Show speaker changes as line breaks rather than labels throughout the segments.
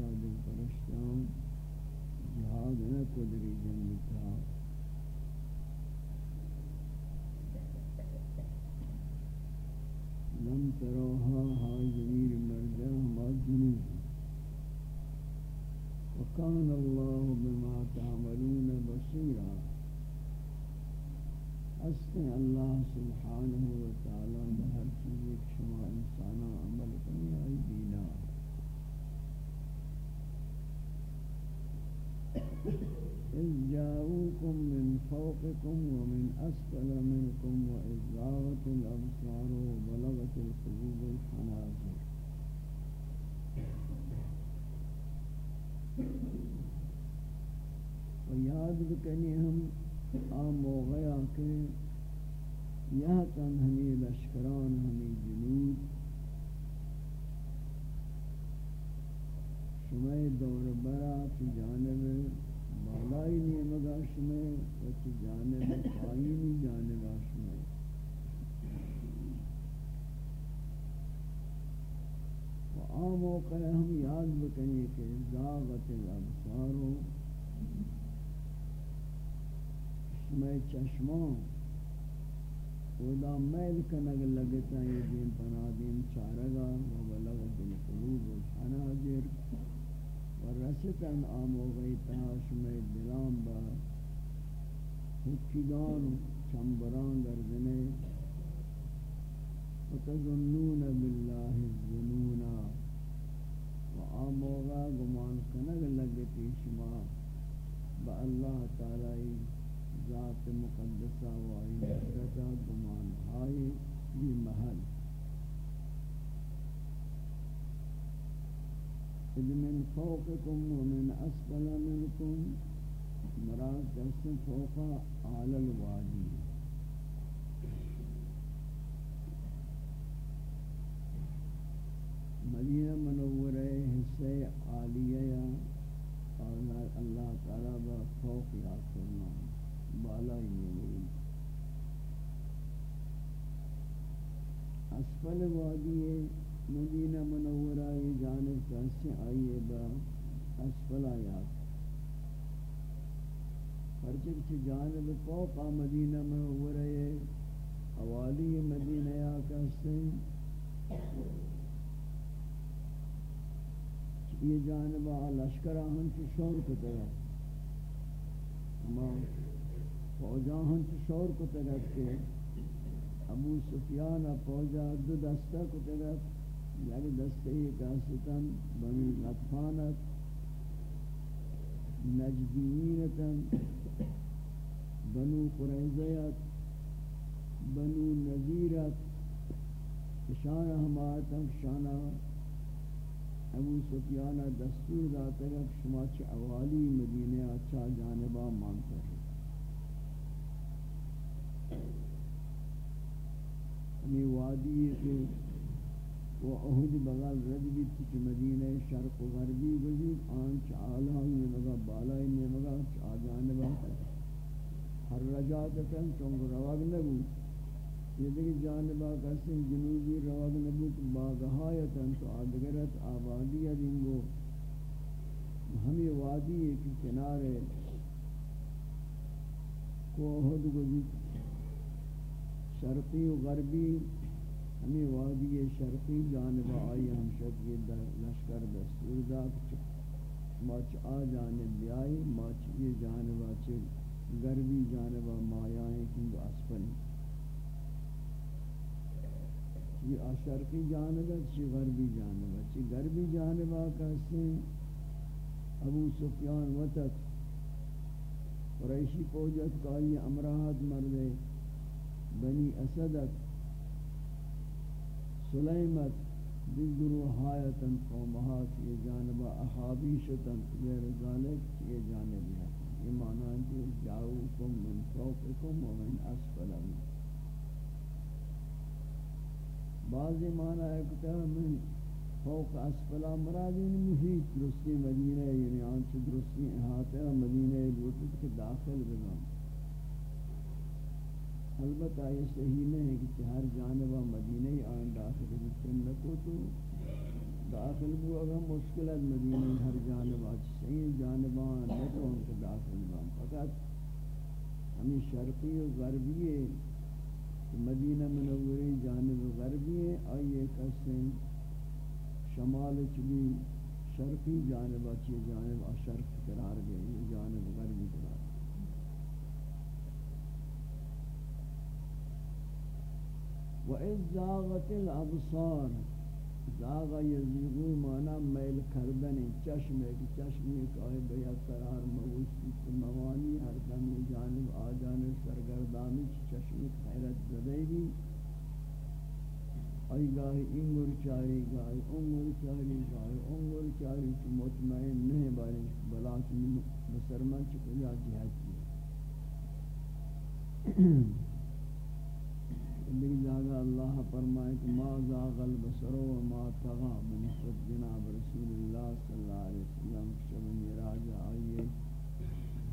قلوب توقع دل پرشتیان جہاد نہ قدری جنگ تھا لم تروها ها ضمیر مرجع ہما جنوب وكان الله بما تعملون بصيرا استے اللہ سبحانہ وتعالی بہر چیز ایک شما انسانا عمل کنی آئی دینا إذ جاءوكم من فوقكم ومن أسفل منكم وإذ زاغت الأبصار وبلغت القلوب الحناجر. وياد بکنی ہم آم موغیا کہ یہ تن ہمیں لشکران، ہمیں جنود، شمع دور برا کی جانب بالائی نیمگا شمع و کی جانب قائمی جانبا شمع و آم موقع ہم یاد بکنی کہ زاغت الابصارو میں چشمان خدا میل کنگ لگتا یہ دین پنادین چارگا و بلغت القلوب الحناجر۔ و رستن آمو غی دلان با حکیدان و چمبران گردنے و تظنون باللہ الظنونا و آمو غا گمان کنگ لگتی شما با اللہ تعالی ذات مقدسہ و آئی نفرتا گمان ہائی بھی محل. اذ من فوقكم ومن اسفل منكم مراد دست فوق آل الوادی. مدینہ منورہ حصہ عالیہ اللہ تعالی با فوق یاد کرنا بالائی نیمون اسفل وادی مدینہ منورہ جانب آئیے با اسفل آیات ہرچک چی جانب فوق مدینہ منورہ اوالی مدینہ یا کیسے یہ جانب لشکرہ ہم کی شور کو طرح اما فوجاں ہم کی شور کو طرح کے ابو سفیان فوجا دو دستہ کو طرح یک دستے کاستن بنو لطفانت نجدینیتن بنو قریضیت بنو نذیرت، شان ہمارتن شانہ ابو سفیان دستور داتا ہے کہ شما چھ اوالی مدینہ اچھا جانبا مانتا ہے ہمیں وادی کے وہ اہد بغل رد بھی تھی مدینہ شرق و غربی وزید آن چالا ہی مگا بالا ہی مگا چا جانبا ہر رجاتتا چونگ رواگ نبو یہ دیکھ جانبا کسی جنوبی رواد نبوک باغہایتاں تو آدگرت آبادی دنگو ہمیں وادی ایک کنارے کوہد گزی شرقی و غربی ہمیں وادی شرقی جانب آئی ہم شکی لشکر دستور داد ماچ آ جانب بیائی، ماچ یہ جانب آچے غربی جانب مایائیں کنگ اسفل یہ شرقی جانب ہے چی غربی جانب ہے چی غربی جانب آکا سے ابو سفیان وطت قریشی پوجت کا یہ امراحت مردے بنی اسدت سلیمت دیگرو حایتن قومہات یہ جانبہ احابیشتن غیر ذالک یہ جانب ہے؟ یہ معنی ہے کہ جاؤکم من فوقکم و ومن اسفلکم بعضی معنی ہے کہ من فوق اسفلا مرادین محیط درستی مدینہ یعنی آنچ درستی احاطہ مدینہ بوتت کے داخل بنا البتہ یہ صحیح نہیں ہے کہ ہر جانبہ مدینہ آن داخل بکن نکو تو داخل بو، اگر مشکلت مدینہ ہر جانبہ صحیح جانبان نکو ان کے داخل بنا فقط ہمیں شرقی و غربی مدینہ منوری جانب غربی ہے، آئیے کسیں شمال چلی شرقی جانب اچھی جانب شرق قرار گئے، جانب غربی قرار وَإِذْ زَاغَتِ الْأَبْصَارِ زاغ یزیغو مانا میل کردن چشم ایک چشم ایک آئے بیا قرار موسی موانی، ہر دم جانب آ جانب سرگردانی چشم خیرت زدے گی۔ ای گاہی انگر چاری، گاہی انگر چاری، گاہی انگر چاری تو مطمئن نہیں بارے بلا کی مسرمن چکو یا جہاد کی دیکھ جاگا اللہ فرمائے کہ ما زاغ البصر و ما تغا بنسبت جناب رسول اللہ صلی اللہ علیہ وسلم شب میراج آئیے۔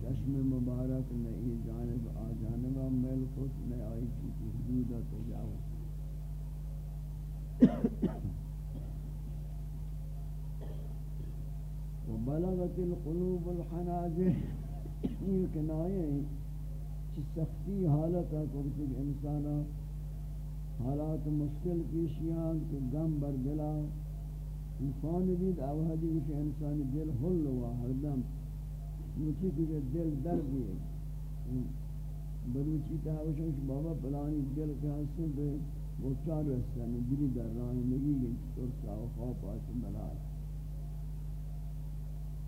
چشم مبارک نئی جانب آ جانب میل خود نئی آئی کی حدودہ تجاوز۔ وبلغت القلوب الحناجر۔ یہ کنائے چی سختی حالت ہے کہ انسانا حالات مشکل پیشیان کہ غم بر دلا انسان دید اوہدی کہ انسان دل حل ہوا ہر دم. مچی کہ دل درد ہے بلوچی تاوشن کہ بابا پلانی دل کے حسن بے وہ چار رستہ میں دلی در راہ نگی گئی ترسا و خواب آتی ملال.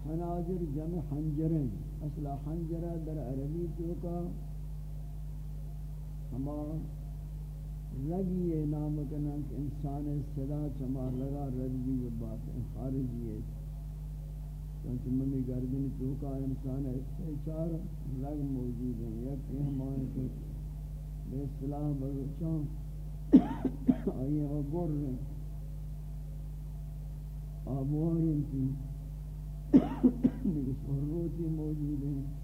حناجر جمع حنجریں اصلا حنجرہ در عربی تو کا ہما رگی نام کنا کہ انسان صدا چما لگا رگی و بات خارجی ہے۔ چونکہ ممی گردن تو کا انسان ہے چار رگ موجود ہیں۔ یک ہمارے بے اصطلاح بلوچان آئیے وہ گر رہے آبوار کی لیکن سہروتی موجود ہیں۔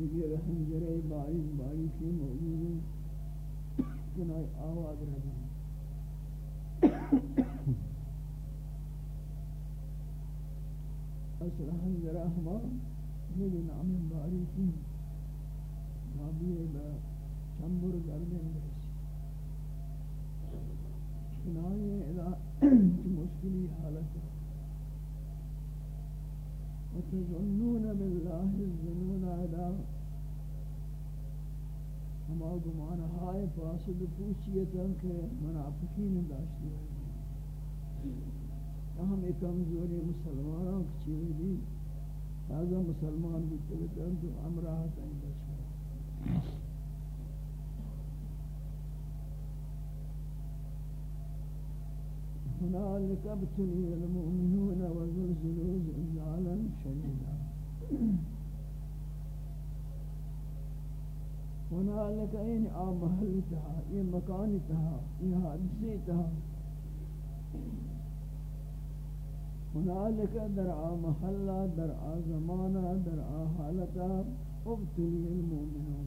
دیکھئے رحم جرے باریک باریک موجود ہیں۔ کنائی آواز رہے ہیں اس رحم جرہ ہمارا یہ نام باریکی نابی با چمبر گردن برسی چنائی ادا مشکلی حالت وتظنون بالله الظنون ادا ہما گمان ہائے فاسد پوچھئے تن کہ منافقین داشتی. ہے ہم ایک کمزوری مسلمانوں کی چیز دی هذا مسلمان بھی بتلتن تو امراه تین بچ هنالك ابتلي المؤمنون وزلزلوا زلزالا شديدا هنالك این آ محل تها این مکان تها این حادثه تها هنالك در آ محلہ در آ زمانہ در آ حالتا ابتلی المؤمنون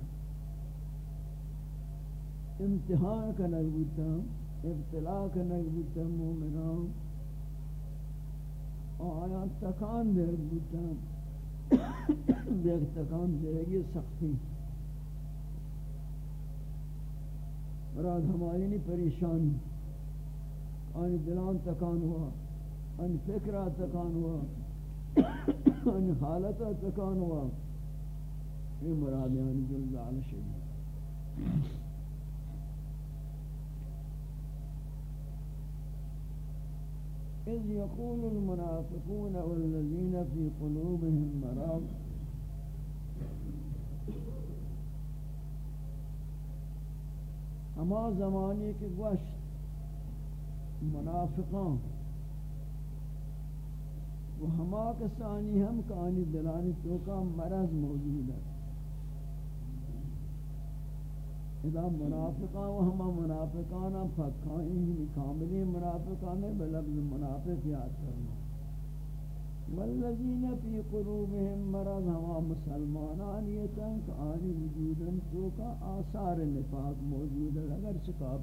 امتحان کا نلبوتا ابتلا کنگ بودتا مومنان۔ آیا تکان دے بودتا دیکھ تکان دے گی سختی۔ مراد ہماری نہیں، پریشانی۔ آنی دلان تکان ہوا آنی فکرہ تکان ہوا آنی حالتہ تکان ہوا۔ یہ مراد آنی جلد شدید۔ إذ يقول المنافقون والذين في قلوبهم مرض اما زمانے کے گوشت منافقان. وہ ہما کسانی ہم کانی دلانی تو کا مرض موجود ہے اذا منافقان و ہما منافقان فکائیں ہی کاملی منافقان بلفظ منافق یاد کرنا والذین فی قلوبهم مرض ہما مسلمانان یہ تنک آنی وجودن تو کا آثار نفاق موجود ہے۔ اگر چکا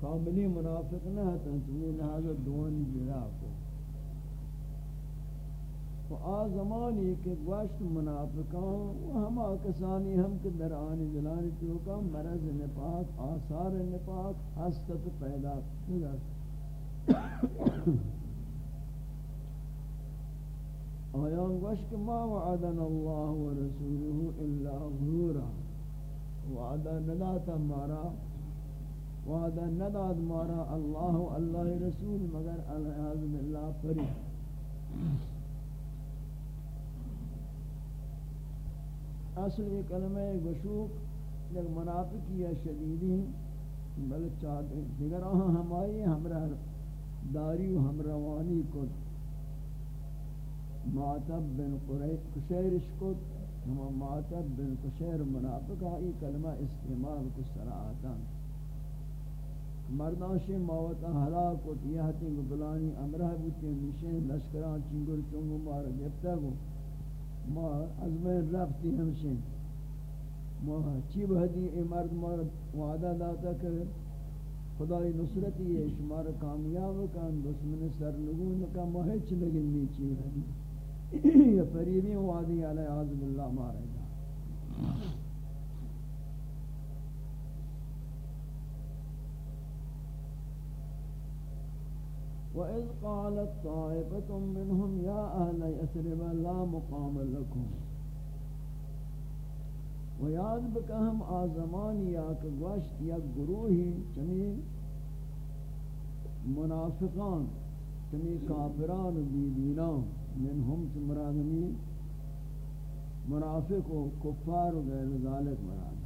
کاملی منافق نہ ہتن تو یہ لہذا دوانی جرا کو۔ و آ زمانی کے گوشت منافقان و ہما کسانی ہم کے در آنی دلانی توکا مرض نپاک آثار نپاک حسدت پیدا کرد آیان گوشت ما وعدن اللہ و رسوله الا غرورا. وعدہ نداتا مارا. وعدہ نداد مارا اللہ و اللہ رسول مگر الہیاز باللہ پری. اصل یہ کلمہ گشوک ایک منافقی یا شدیدی بل چاہتے ہیں دیگر آہاں ہمائی ہمراہ داری و ہمروانی کت معتب بن قشیرش کت ہم معتب بن قشیر منافق آئی، کلمہ استعمال کو سراعتا مردانشی موتا حلاک کت یہ حتی گبلانی امرہ بوتی، نشین، لشکران، چنگر، چنگو مارا گفتا گو ما از من رفتی ہمشین۔ ما چی بہدی اے مرد ما وعدہ داتا کہ خدای نصرتی ہے شمار کامیاب کن، دشمن سرنگون کا مہچ لگن نیچی بہدی یہ فریبی وعدی علیہ عظم اللہ مارے گا۔ وَإِذْ قَالَتْ طَائِفَةٌ مِّنْهُمْ، يَا أَهْلَ يَثْرِبَ، لَا مُقَامَ لَكُمْ. و یاد بکہم آزمانی یا کہ گوشت یا گروہی چمی منافقان چمی کافران و بیدینان منہم چمرادمی منافق و کفار و غیر ذالک مراد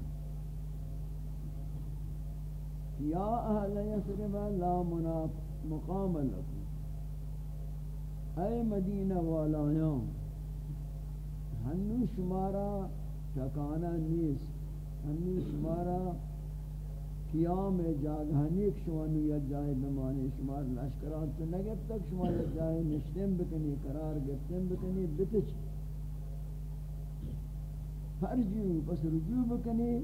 یا اہل یسرب لا منافق مقام لکم۔ اے مدینہ والایاں، ہنو شمارا ٹھکانا نیس ہنو شمارا قیام جاگہنی ہاں، ایک شمانو یا جائے بمانے شمار لشکرات تو نگب تک شما شمار جائے نشتن بکنی، قرار گفتن بکنی بتچ فرجیو پس رجوع بکنی،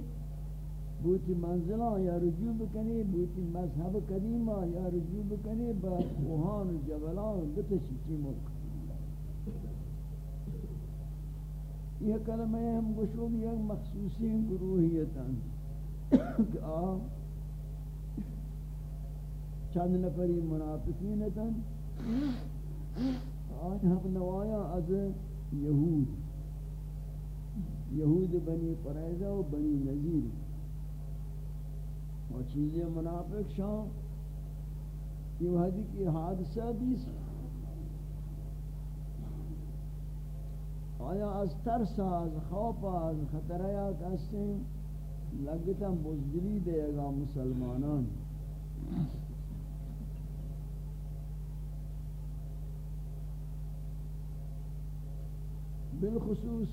بوتی منزلہ یا رجوع بکنی، بوتی مذہب قدیمہ یا رجوع بکنی، با کوہان و جبلان بتشی چی ملک. یہ کلمہ ہم گوشو بھی ایک مخصوصی گروہیتا کہ آپ چند نفری منافقینتا آج ہم نوایا از یہود. یہود بنی قریضہ و بنی نظیر اور چیزیں منافق شان یہ وحدی کی حادثہ دیس آیا از ترس، از خوف، از خطریات ہستیں لگتا بزدلی دے گا مسلمانان. بالخصوص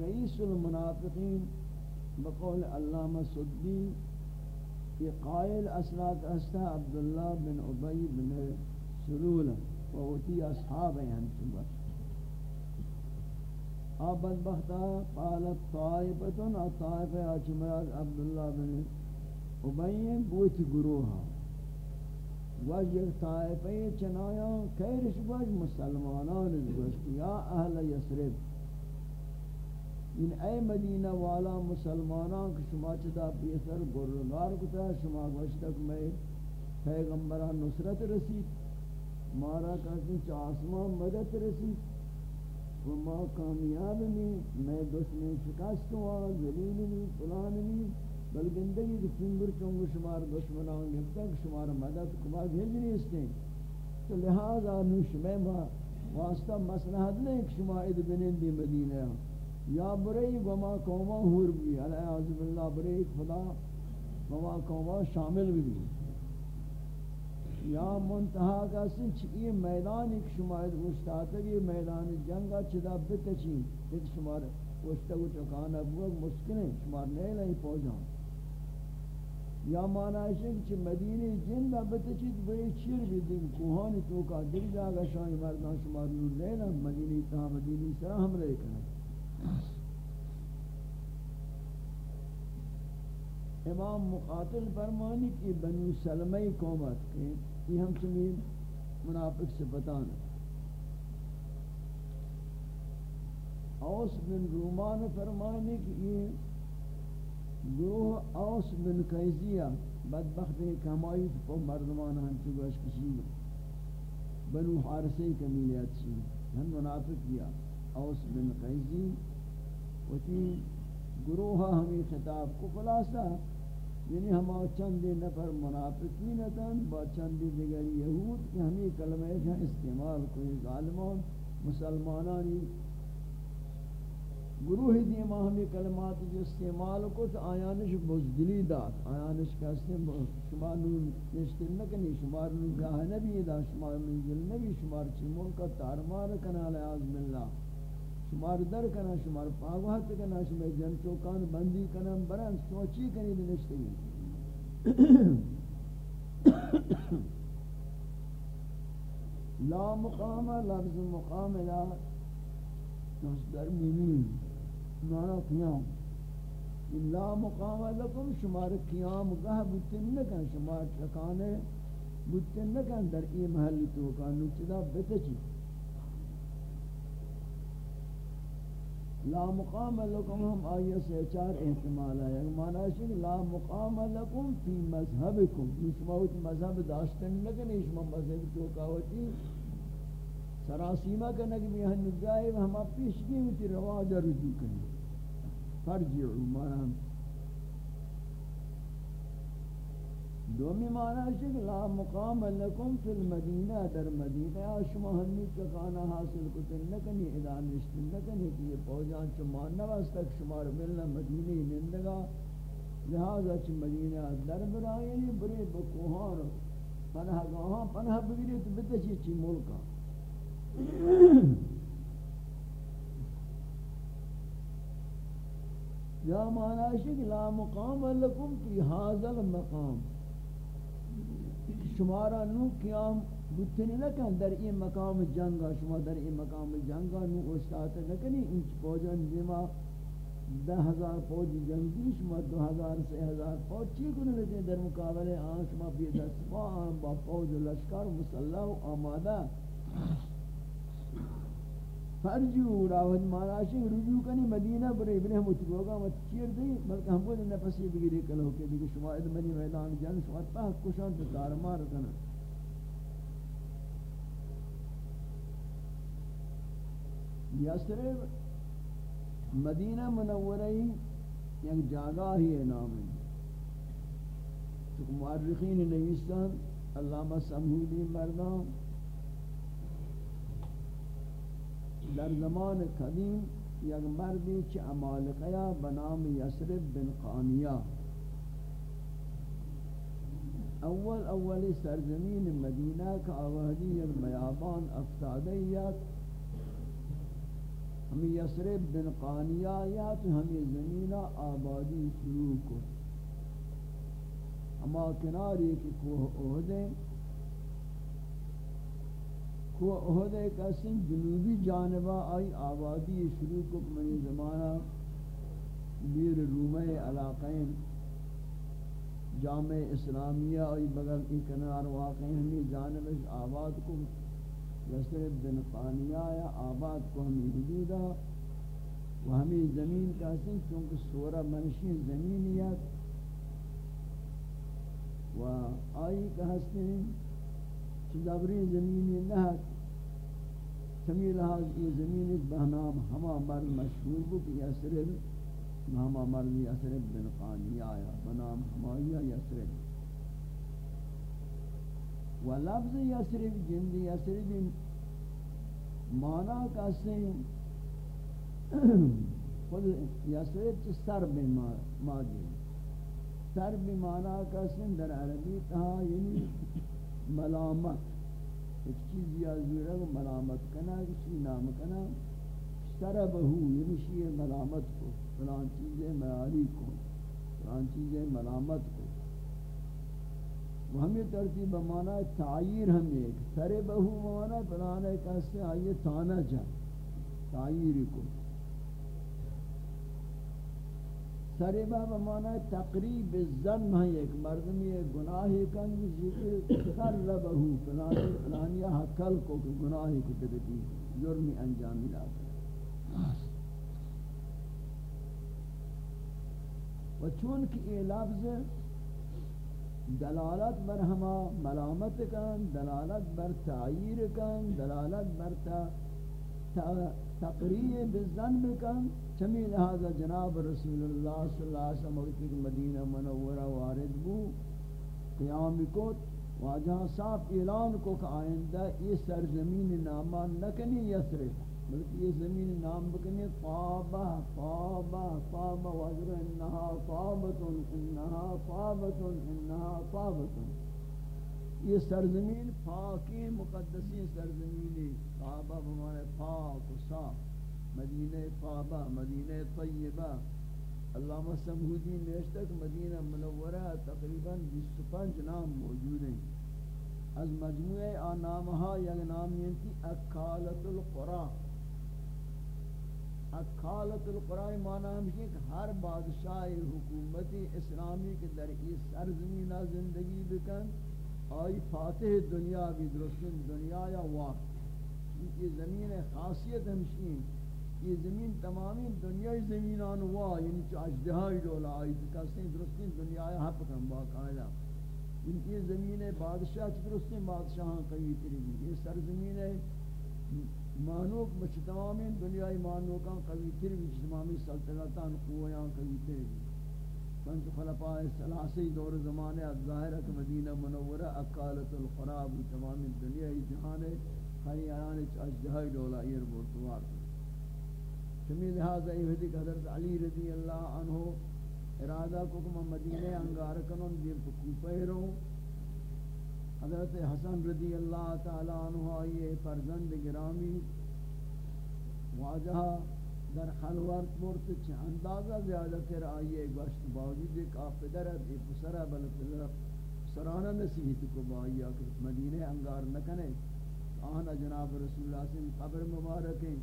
رئیس المنافقین بقول علامہ صدی، یہ قائل اسناد استا عبداللہ بن عبی بن سلول ووتی اصحاب ہیں ہم چنبا آپ بدبختا قالت طائفتن طائف اچمراد عبداللہ بن عبی بوت گروہا وجه طائفه چنایا، خیرش وجه مسلمانان گوشت، یا اهل یسرب این اے مدینہ والا مسلمانان کہ شما چدا پیسر گرگار کتا شما گوشت تک میں پیغمبران نصرت رسید، مارا کہتے ہیں آسمان مدد رسید و ما کامیاب نہیں میں دشمن شکست ہوا، ذلیل نہیں فلان نہیں بل گندگی کہ چنگر چنگ شمار دشمنان گفتا کہ شمار مدد کما بھیجنی اس نے۔ تو لہذا نوش میں واسطہ مسلحت نہیں کہ شما اد بنین دی مدینہ۔ یا برئی وما قوما ہور بھی علیہ یعنی عزب اللہ برئی خدا وما قوما شامل بھی یا منتہا کا سنچ یہ میدان ایک شما اد گوشتاتگی میدان جنگا چدا بتچی ایک شمار گوشتگو چکانا بوگ مسکنے شمار نیل ہی پوجاں یا معنی ہے کہ مدینی جن دا بتچیت بے چیر بھی دن کوہانی تو کا دل جاگا شاہی مردان شمار نور لینا مدینی تا مدینی سرا ہم لے کرنا امام مقاتل فرمانی کی بنو سلمی قومت کے یہ ہم چنین منافق سے بتانا اوس بن رومان فرمانی کی یہ گروہ اوس بن قیزیہ بدبخت کمائی تو مردمان ہم تو گوش کسی بنو حارسی کمیلیت چی ہم منافق کیا اوس بن قیزی وتی گروہ ہمیں خطاب کو خلاصہ یعنی ہم چند نفر منافقین تن با چند دیگر یہود کہ ہمیں کلمہ استعمال کوئی ظالمان، مسلمانانی گروہ دیما ہمیں کلمات جو استعمال کو تو آیانش بزدلی داد آیانش کہتے ہیں شمار نون نشتر نکنی، شمار نون جاہ نبی دا، شمار منزل نبی، شمار چی ملکا تارمار کنا لعظم اللہ۔ شمار در کنا شمار پاگوہت کنا شمار جن چوکان بندی کنا برن سوچی کنی دنشتگی لا مقام، لفظ مقام لا مصدر میمین مانا قیام. لا مقام لکم، شمار قیام گاہ بودتن نکن، شمار چکانے بودتن نکن در ای محلی تو کانو بتچی. لا مقام لکم ہم آئیے سے چار احتمال ہے مانا ہے لا مقام لکم فی مذہبکم۔ شما مذہب داشتن نکن شما مذہب تو کاوتی سراسیمہ کا نگمی ہن جائے ہم پیشگی ہوتی رواج رجوع کریں فرجعوا مانا دومی معنی ہے کہ لا مقام لکم فی المدینہ در مدینہ شما ہمی چکانا حاصل کتن نکنی ادا نشتن نکنی کہ یہ پوجان چو ماننا واسطہ شمار ملنا مدینہ نندگا لہذا چو مدینہ در برائنی برے بکوہان پناہ گاہاں پناہ بگیری تو بتشی چی ملکا یا معنی ہے کہ لا مقام لکم فی هذا المقام. شمارا نو قیام بتنی نکن، در این مقام جنگا، شما در این مقام جنگا نو استاد نکنی. انچ فوجان دیما دہ ہزار فوج جنگی، شما دو ہزار سے ہزار فوج چی کنی لیتے در مقابل آن شما بی آن، با فوج لشکر مسلح و آمادہ فرجو راود ماراشی رجوع کنی مدینہ برے ابن ہم اتروگا مت چیر دی، بلکہ ہم کو نفسی بگیری کلو کے دیکھ شما ادمنی میدان جان، شما تا کشان تو دار مار کنا یسرب مدینہ منورہ یک جاگہ ہی نام ہے۔ تو مورخین نویسان علامہ سمہودی مردان در زمان قدیم یک مردی چه امالقیا بنام یسرب بن قانیا اول اولی سرزمین مدینہ کا آوہدی یک بیابان افتاده ہمیں یسرب بن قانیا یا تو ہمیں زمینہ آبادی شروع کو اما کناری کی کوہ اہدیں کو عہد ایک اسن جنوبی جانبہ آئی آبادی شروع کو منی زمانہ بیر رومہ علاقین جامع اسلامیہ اور بغل کی کنار واقع ہمیں جانب آباد کو یسرب بن قانیہ یا آباد کو ہمیں حدودا و ہمیں زمین کا حسن چونکہ سورہ منشی زمینیت و آئی کا حسن چدبری زمینی نہت چمی لحاظ یہ زمین بہنام ہما مرد مشہور بو کہ یسرب ہما مرد یسرب بن قانی آیا بنام ہمایا یسرب و لفظ یسرب جندی یسرب مانا کسی خود یسرب چی سر بن مادی سر بن مانا کسی در عربی تہا یعنی ملامت. ایک چیز یا زورہ ملامت کنا، کسی نام کنا. سربہو یعنی شیئے ملامت کو فلان چیزیں معاری کو فلان چیزیں ملامت کو وہ ہمیں ترتیب مانا تعیر ہم ایک سر بہو مانا فلان ایک ایسے آئیے تانا جا تعیر کو سر بہ بمانا تقریب الزن ہے، ایک مردمی گناہی کن جسے جی، سر بہو فلانی فلانیہ ہاں، حقل کو کہ گناہی کو تکتی جرمی انجامی لاتا و چون کہ یہ لفظ دلالت بر ہما ملامت کن، دلالت بر تعیر کن، دلالت بر تقریب بالزن بکن چمی لہذا جناب رسول اللہ صلی اللہ علیہ وسلم وقت مدینہ منورہ وارد بو، قیام کت، واجہ صاحب اعلان کو کہ آئندہ یہ سرزمین نامہ نکنی یسرف بلکہ یہ زمین نام بکنی طابہ طابہ طابہ واجر انہا طابتن انہا طابتن انہا طابتن یہ سرزمین پاکی مقدسی سرزمینی طابہ بمانے پاک و صاف۔ مدینہ طابہ مدینہ طیبہ، علامہ سمہودی نیشتک مدینہ منورہ تقریباً 25 نام موجود ہیں۔ از مجموعہ آن یک نام ینتی اکالت القرآن اکالت القرآن معنی ہمشہ کہ ہر بادشاہ حکومتی اسلامی کے در اس سرزمینہ زندگی بکن، آئی فاتح دنیا بھی درستن دنیا یا واقع۔ یہ زمین خاصیت ہمشین یہ زمین تمامی دنیای زمینان وا یعنی چ اجدہائی دولا آئی کسیں درستین دنیا حق کم باقاعدہ ان کی زمین بادشاہ چ درستین بادشاہاں کئی تری بھی یہ سرزمین ہے مانوک مچ تمامی دنیای مانوکاں قوی تر بھی تمامی سلطنتان قویاں قوی تر بھی پنچ خلفاء ثلاثی دور زمانے ظاہر کہ مدینہ منورہ اکالت القراب تمامی دنیای جہان ہے خری آیان اجدہائی دولا یہ بورتوار چمی لہذا یہ حدیث حضرت علی رضی اللہ عنہ، ارادہ کو کہ مدینہ انگار کنن دیر کو کوپہ رہوں حضرت حسن رضی اللہ تعالی عنہ آئیے فرزند گرامی۔ واجہ در خلوت مرت چھ اندازہ زیادہ تر آئیے گوشت باوجود ایک آپ پدر ہے، ایک پسر ہے، بلکہ سرانہ نصیحت کو بایا کہ مدینہ انگار نکنے آہنا جناب رسول اللہ سے قبر مبارک ہیں۔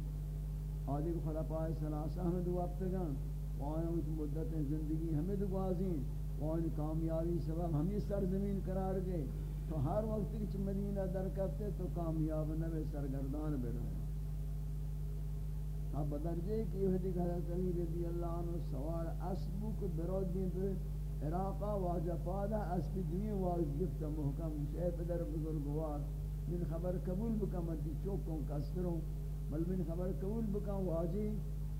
آدھے خدا سلاسہ ہمیں دو اپتگان وہاں اس مدت زندگی ہمیں دو بازیں۔ وہاں کامیابی سبب ہمیں سرزمین قرار گئے تو ہر وقت کچھ مدینہ در کرتے تو کامیاب نوے سرگردان بے اب بدرجے کی حدی حضرت علی رضی اللہ عنہ سوار اسبو کو برود دین پر عراقہ واجہ پادا اسب دین واج گفت محکم شیع پدر بزرگوار۔ من خبر قبول بکمتی چوکوں کسروں بل من خبر قبول بکن واجی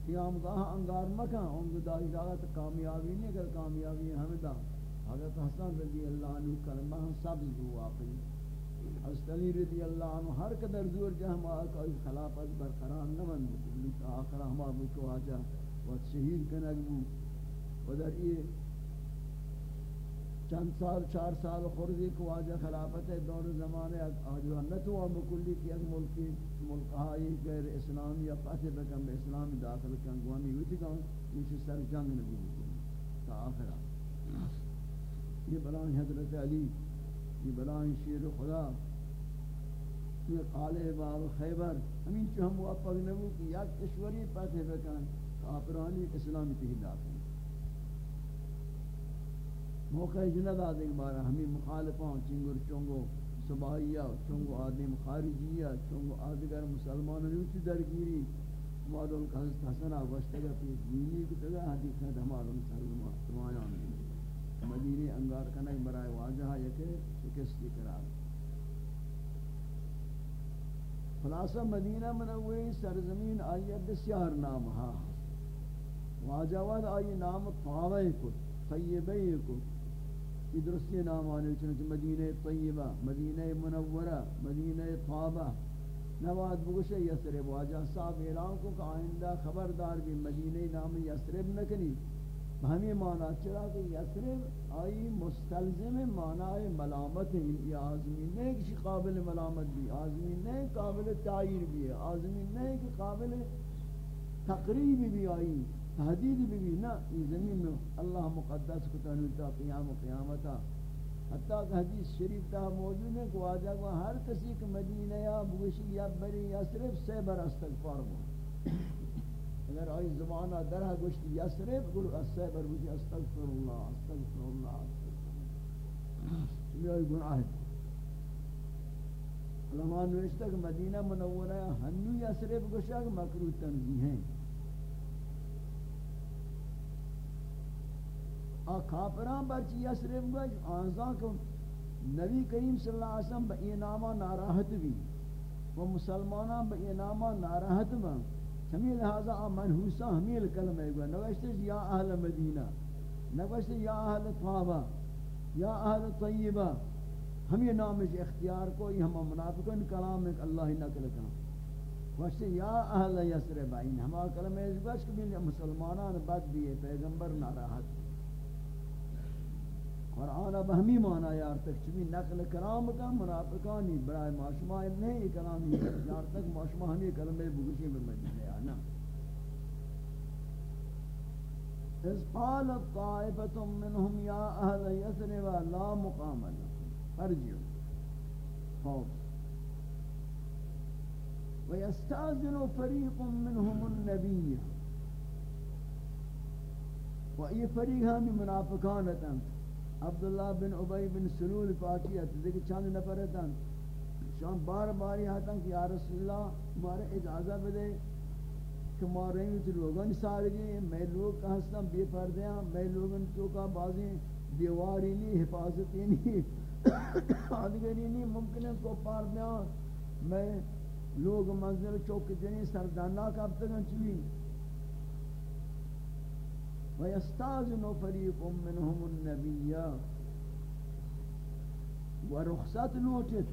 قیام گاہ انگار مکن ان کو جاگت کامیابی نہیں کر کامیابی حمدہ حضرت حسن رضی اللہ عنہ کلمہ سبز ہو واقعی۔ حضرت علی رضی اللہ عنہ ہر قدر زور جہم آقا اس خلافت برقرار نمن لیکن آخر ہما بکو آجا وقت شہید کنگ بو و در یہ چند سال، چار سال خوردی کو واجہ خلافت دور زمانے آجو نتو ہم کی از ملکی ملکہائی غیر اسلام یا فتح بکم اسلام داخل کن، گوامی ہوتی کن اسی سر جنگ نبی بکلی تا آخرہ یہ بلان حضرت علی یہ بلان شیر خدا. یہ قالع باب خیبر. ہمیں چو ہم موفق نبو کہ یک کشوری فتح بکن، کافرانی اسلامی تہی داخل. موقع جنہ دا دیکھ بارا ہمیں مخالفان چنگر چونگو سبائیہ چونگو آدم خارجیہ چونگو آدگر مسلمان روچی درگیری۔ مادون کا حضرت حسن آگوشتگا پی دینی کی تگا حدیث ہے ہمارا مسلمان مدینی انگار کنک برائے واجہا یکے شکستی قرار۔ خلاصہ مدینہ منوری سرزمین آئیہ بسیار نام ہا واجہواد آئی نام طاوے کو طیبے کو۔ یہ درستی نام آنے چنانچہ مدینہ طیبہ، مدینہ منورہ، مدینہ طابہ۔ نواد بگوشے یسرب واجہ صاحب اعلان کو کہ آئندہ خبردار بھی مدینہ نام یسرب نکنی ہمیں معنی چرا کہ یسرب آئی مستلزم معنی ملامت ہے یہ آزمی نہیں کسی قابل ملامت بھی آزمی نہیں قابل تعیر بھی ہے آزمی نہیں کہ قابل تقریب بھی آئی۔ تحدید بھی بھی نا یہ زمین میں اللہ مقدس کو تنویتا قیام و قیامتا حتیٰ کہ حدیث شریف تا موجود ہے کہ آجا کہ ہر کسی کے مدینہ یا بوشی یا بری یا صرف سے بر استغفار ہوا اگر آئی زمانہ درہ گوشتی یا صرف گل سے بر بوشی، استغفر اللہ استغفر اللہ یہ آئی گناہ ہے۔ علماء نوشتا کہ مدینہ منورہ ہنو یا صرف گوشا کہ مکروح تنزیح ہیں۔ آ کافران برچی یسرب گوش آنزان کو نبی کریم صلی اللہ علیہ وسلم با ایناما ناراحت بھی و مسلمانان با ایناما ناراحت با ہمیں لہذا آ منحوسا ہمیں کلمہ گو نوشتے جی، یا اہل مدینہ نوشتے یا اہل طابہ یا اہل طیبہ ہمیں نامش اختیار کو یہ ہم منافقن کلام ایک اللہ نقل کرنا وشتے یا اہل یسرب این ہما کلمہ گوش کہ مسلمانان بد بھی پیغمبر ناراحت۔ قرآن اب ہمی مانا یار تک چمی نقل کرام کا، منافقانی برای معاشمہ نہیں کلامی یار تک معاشمہ ہمی کلمہ بگشی میں مجھے آنا۔ اذ قالت طائفة منهم يا أهل يثرب لا مقام لكم ارجعوا خوف۔ ويستأذن فريق منهم النبي وأي فريق هم منافقانة عبداللہ بن عبی بن سلول پاکیت دیکھ چند نفر تن شان بار بار یہاں تن کہ یا رسول اللہ ہمارے اجازہ بدے کہ مارے ہیں تو لوگوں سارے گئے میں لوگ کا ہستم بے پردے ہیں۔ میں لوگوں تو کا بازی دیواری نہیں، حفاظتی نہیں۔ آدگری نہیں، ممکن ہے کو پار دیا۔ میں لوگ منزل چوک جنی سردانہ کا اب تک چلی۔ ويستاذن فريق منهم النبي. ورخصت نوٹت،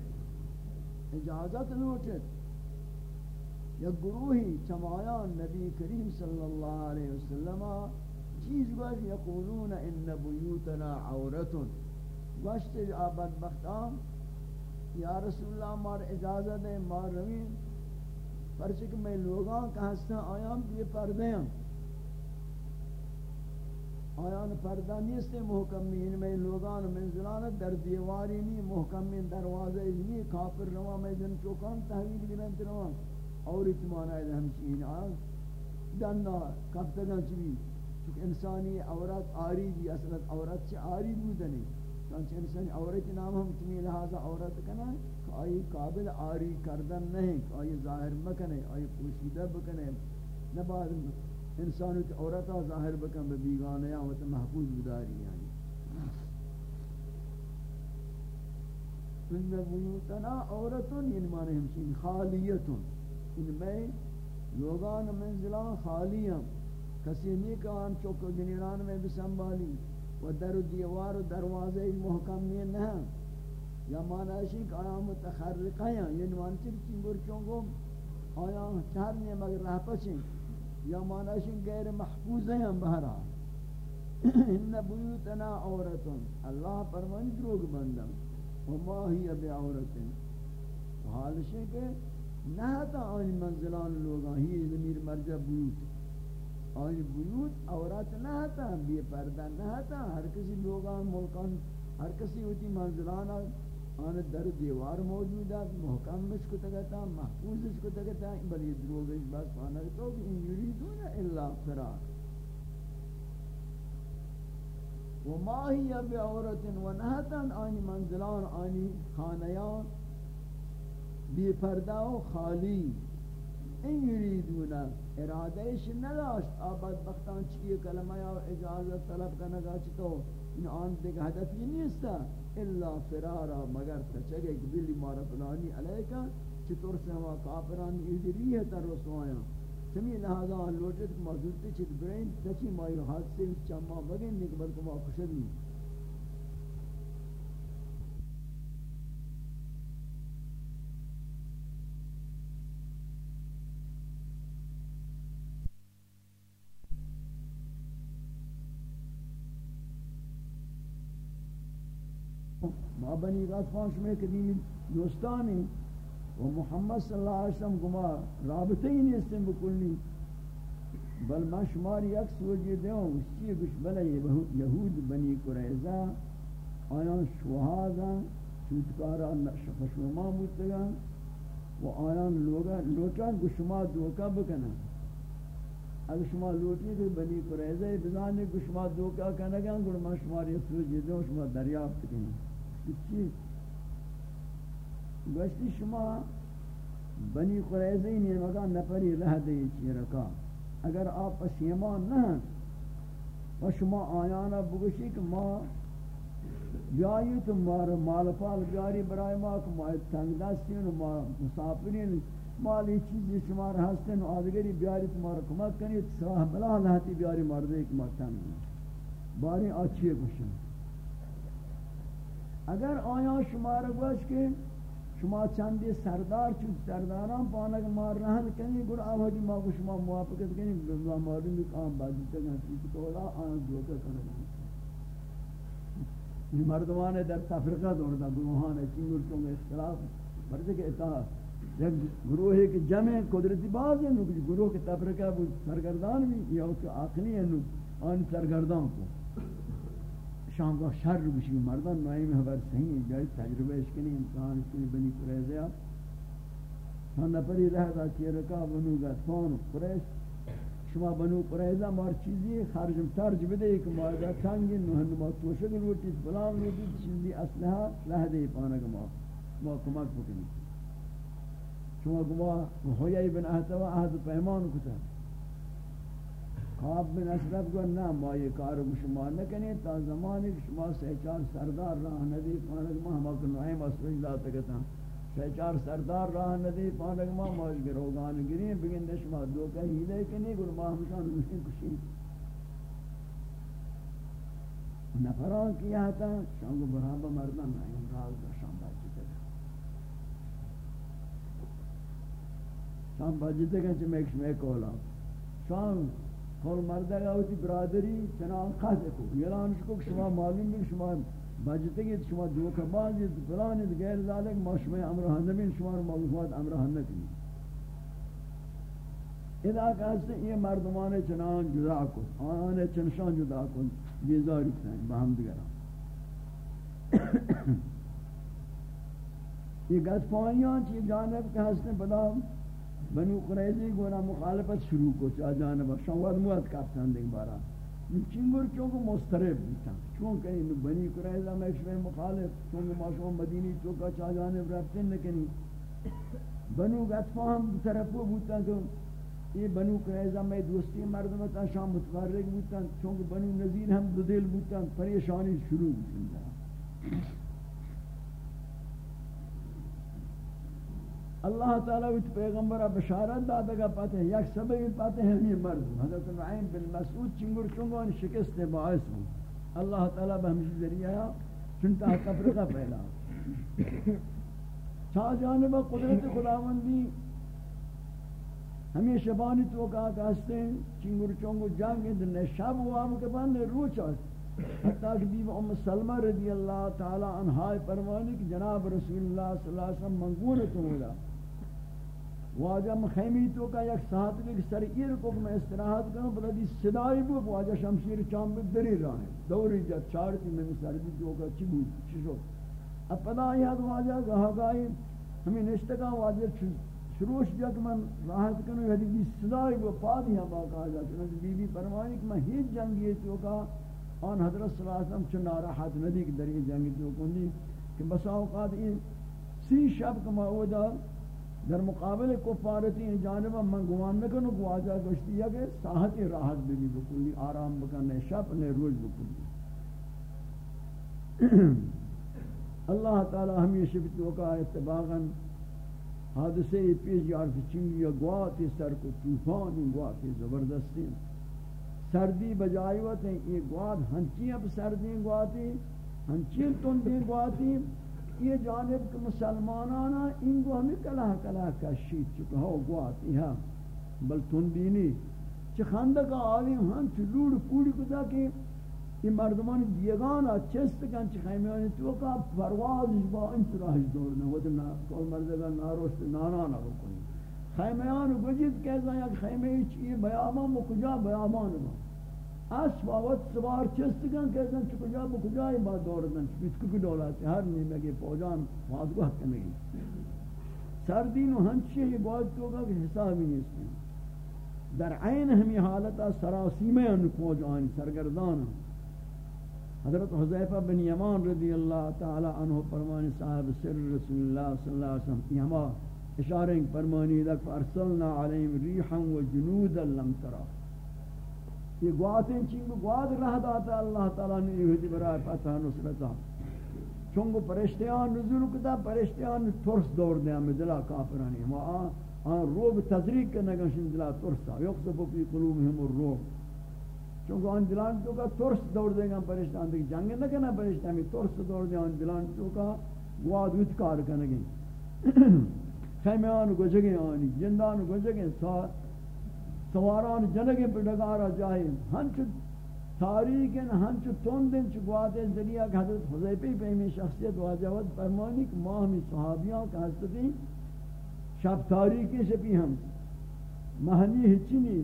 اجازت نوٹت. یا گروہی چمایان نبی کریم صلی اللہ علیہ وسلم چیز گوش یقولون ان بیوتنا عورت. گوشت آباد بختان یا رسول اللہ مار اجازت ہے مار روین پرچک میں لوگاں کا ہستہ آیام یہ پردے ہیں. آیان پردہ نیست محکمین، میں لوگان منزلان در دیواری نی، محکمین دروازے نی، کافر روا میں جن چوکان، تحویل گرنت روا اور اتمانا ہے ہمچین آن دننا کب تگن چوی. چونکہ انسانی عورت آری بھی اصلت عورت سے آری بودنی. چونکہ انسانی عورت نام ہم چمی لہذا عورت کنا آئی قابل آری کردن نہیں آئی ظاہر مکنے، آئی پوشیدہ بکنے. نباد انسان کی عورتہ ظاہر بکن بیگانے یا محفوظ بداری یعنی. ان بیوتنا عورتن یعنی معنی ہمشین خالیتن ان میں لوگان منزلان خالیم کسی نہیں کہان چوک گنیران میں بسنبالی و در و دیوار و دروازے محکم میں نہ یا معنی ہے کہ آیا متخرقہ ہیں یعنی معنی چرچی برچوں کو آیا چہر نے مگر رہ پچیں یا معنیشن غیر محفوظ ہیں بہرا ان بیوتنا عورتن۔ اللہ فرمانی دروگ بندم۔ وما ہی اب عورتن۔ حالشیں کہ نہ تا آنی منزلان لوگاں، ہی زمیر مرجع بیوت۔ آنی بیوت عورت نہ تا، بے پردہ نہ تا۔ ہر کسی لوگاں ملکان ہر کسی ہوتی منزلان آن در دیوار موجود ہے محکم مش کو تگتا محفوظ اس کو تگتا بلی دروگ اس بات پانا تو کہ ان یریدون الا فرار وما هي بعورت ونهتن آنی منزلان، آنی خانیان، بی پردہ و خالی. این یریدون ارادهش نداشت. آباد بختان چیئے کلمہ یا اجازت طلب کنگا چطو ان آن دیکھ هدفی نیستا الا فرارا، مگر تچگے بلی مارا فلانی علیکہ چطور سے ہوا کافران ایدری ہے تر رسوایاں چمی لہذا لوٹت موجود تھی چت برین تچی مائی حادثے چما بگن نکبر کما ما ما بنی غطفان شمی قدیمی دوستانی و محمد صلی اللہ علیہ وسلم گما رابطه ہی نیستن بکلنی بل ما شمار یک سوجی دیوں اسی کچھ بلے یہود بنی قریظہ آیان شوہادا چودکارا خشوما بودتگا و آیان لوگا لوٹا گشما دوکا بکنا اگر شما لوٹی تو بنی قریظہ بزانے گشما دوکا کنگا گوڑ ما شمار یک سوجی دیوں شما دریافت کنی. چی گوشتی شما بنی قریظی نے مگا نفری رہ دے چی رکا؟ اگر آپ پسیمان نہ ہیں و شما آیانا بگوشی کہ ما بیایی تو مار مال پال بیاری برای ما کہ ما تنگ دستین و ما مسافرین، مالی چیزی شما رہستین و آدگری بیاری تمہارا کمک کنی سراح بلا لہتی بیاری مردے کہ ما تنگ باری آچیے گوشن اگر آیا شما را گوش کہ شما چندی سردار چون سرداران پانک مار رہن کنی گر آوازی ما کو شما موافقت کنی بزا معلوم بھی کام بازی تکن چیز کولا آن دوکہ کنگا یہ مردمان در تفرقہ دورتا گروہان چنگر چونگ اختلاف مرد کہ اتا یک گروہ ہے کہ جمع قدرتی باز ہے گروہ کے تفرقہ سرگردان بھی یا کہ آخری ہے آن سرگردان کو شام کا شر بشی مردان نوئی میں خبر صحیح جائے تجربہ اس کے لیے انسان اس کے بنی قریضہ ہم نپری رہ دا چی رکا بنو گتفان قریش۔ شما بنو قریضہ مار چیزی خرج ترج بدے کہ ماردا تنگی نوہن ما توشک روٹی بلام روٹی، چیزی اسلحہ رہ دے پانک ما ما کمک بکنی۔ شما گما ہویا ابن احتوا عہد پیمان کتا خواب بن اشرف کو نہ ما یہ کار شما نہ کنی تا زمانے کہ شما سے چار سردار راہ ندی پانک ما ہم کو نعیم اسرج لا تکتا سے چار سردار راہ ندی پانک ما ما گروگان گری بگن شما دو کا ہی لے کنی گر ما ہم شان مسلم کشی نفران کیا تھا کو برابر مردان نعیم راز کا شام باجی تک شام باجی تک چھ میں کولا شام کل مردہ کا ہوتی برادری، چنان خاص کو۔ یلان کو شما معلوم بھی شما بجتے کہ شما دو کا بعض فلان غیر ذالک ما شما امر ہنمین شما معلومات امر ہنکی اذا کہتے یہ مردمان چنان جدا کو آنے چنشان جدا کو بیزاری کہیں بہم دیگران۔ یہ گز پانیاں چی جانب کہ ہستے بدا بنو قریظی گونا مخالفت شروع کو چا جانبا شواد موت کافتن دیکھ بارا۔ چنگر چونکہ مسترب بیتا۔ چونکہ انو بنی قریظہ میں شوئے مخالف چونکہ ما شوئے مدینی چونکہ چا جانب رفتن نکنی بنو غطفان طرفو بوتا کہ یہ بنو قریظہ میں دوستی مردمتا شام متفرق بوتا۔ چونکہ بنو نظیر ہم دو دل بوتا، پریشانی شروع بوتا اللہ تعالی وچ پیغمبر بشارت دادا کا پتہ ہے، یک سبب پتہ ہے یہ مرد حضرت نعیم بن مسعود چنگر چنگون شکست باعث ہوں۔ اللہ تعالی بہمشی ذریعہ چنتا تفرقہ پھیلا چاہ جانب قدرت خداوندی، ہمیں شبانی تو کہا کہستے ہیں چنگر چنگو جنگ دن شب وام کے بند، روچ آس حتیٰ کہ بیو ام سلمہ رضی اللہ تعالی عنہ فرمانی کہ جناب رسول اللہ صلی اللہ علیہ وسلم منگورت ہوگا واجہ مخیمی تو کا یک ساتھ کے سر ایر کو میں استراحت کروں بلا دی صدای بو، واجہ شمشیر چام بھی دری رہے دوری جا چارتی میں سر دی جو کا چی بود چی شو۔ اب پدا یاد واجہ گاہ ہاں گائی، ہمیں نشتگاہ واجہ شروش جا کہ من راحت کروں یعنی جی یہ دی صدای بو پادی ہم آقا جا، چنانچہ بی بی فرمانی کہ میں ہیچ جنگی تو کا آن حضرت صلی اللہ علیہ وسلم چون ناراحت ندی کہ در یہ جنگی تو کندی کہ بسا اوقات یہ سی شب کا معودا در مقابل کفارتی جانبا من گوان نکنو کو آجا گوشتی ہے کہ ساحت راحت بھی بکلی آرام بکنے شب نے روز بکلی اللہ تعالی ہمیشہ بھی توقع اتباغا حادثے پیش یار سے چنگی گواتی سر کو طوفان گواتی زبردستی سردی بجائی ہوتے ہیں یہ گواد ہنچی اب سردی گواتی، ہنچی تندی گواتی۔ یہ جانب کہ مسلمانانا ان کو ہمیں کلاہ کلاہ کا شید چکا ہو، گواتی ہاں بل تندی نہیں۔ چھ خاندہ کا عالم ہم چھ لوڑ کوڑی کتا کہ یہ مردمان دیگان چست کن چھ خیمیانی تو کا پرواز با انت راہش دورنا، وہ تو کول مردگان ناروشت نانا نہ بکنی۔ خیمیان گجید کہتا ہے کہ خیمے چیئے بیامان و کجا بیامان با اس باوت سوار چست کن کہتا ہے کہ کجا با کجا با دوردن بیتکو کی دولت ہر نیمے کے پوجان فاضگو حق میں سردین و ہنچی یہ بات تو کا کہ حسابی نہیں در عین ہمی حالتا سراسیمے ان پوج آنی سرگردان. حضرت حضیفہ بن یمان رضی اللہ تعالی عنہ فرمانی صاحب سر رسول اللہ صلی اللہ علیہ وسلم یہاں اشارہ فرمانی لک فارسلنا علیہم ریحا و جنودا لم ترا. یہ گواتیں چنگو گوات رہ داتا اللہ تعالی نے یہ برائے فتح ہاں نصرتا ہاں۔ چونگو پرشتیان نزول کتا، پرشتیان ترس دور دیا میں دلا کافرانی ہم آن روب تذریق کرنے گا شن دلا ترسا ہاں۔ یقصفو فی قلوبهم الروب چونکہ ان دلان تو کا ترس دوڑ دے گا پریشان دیکھ، جنگ نہ کنا پریشان میں ترس دوڑ دے ان دلان تو کا گواد وچ کار کرنے گے خیمیان گوجگے آنی جندان گوجگے سواران جنگے پڑگارا جائے ہنچ تاریخ ہنچ توندن چ گواد ذریعہ کہ حضرت حذیفہ پہ میں شخصیت واجبت فرمانی کہ ماہ میں صحابیاں کا حضرت شب تاریخ سے بھی ہم۔ مہنی ہچی نہیں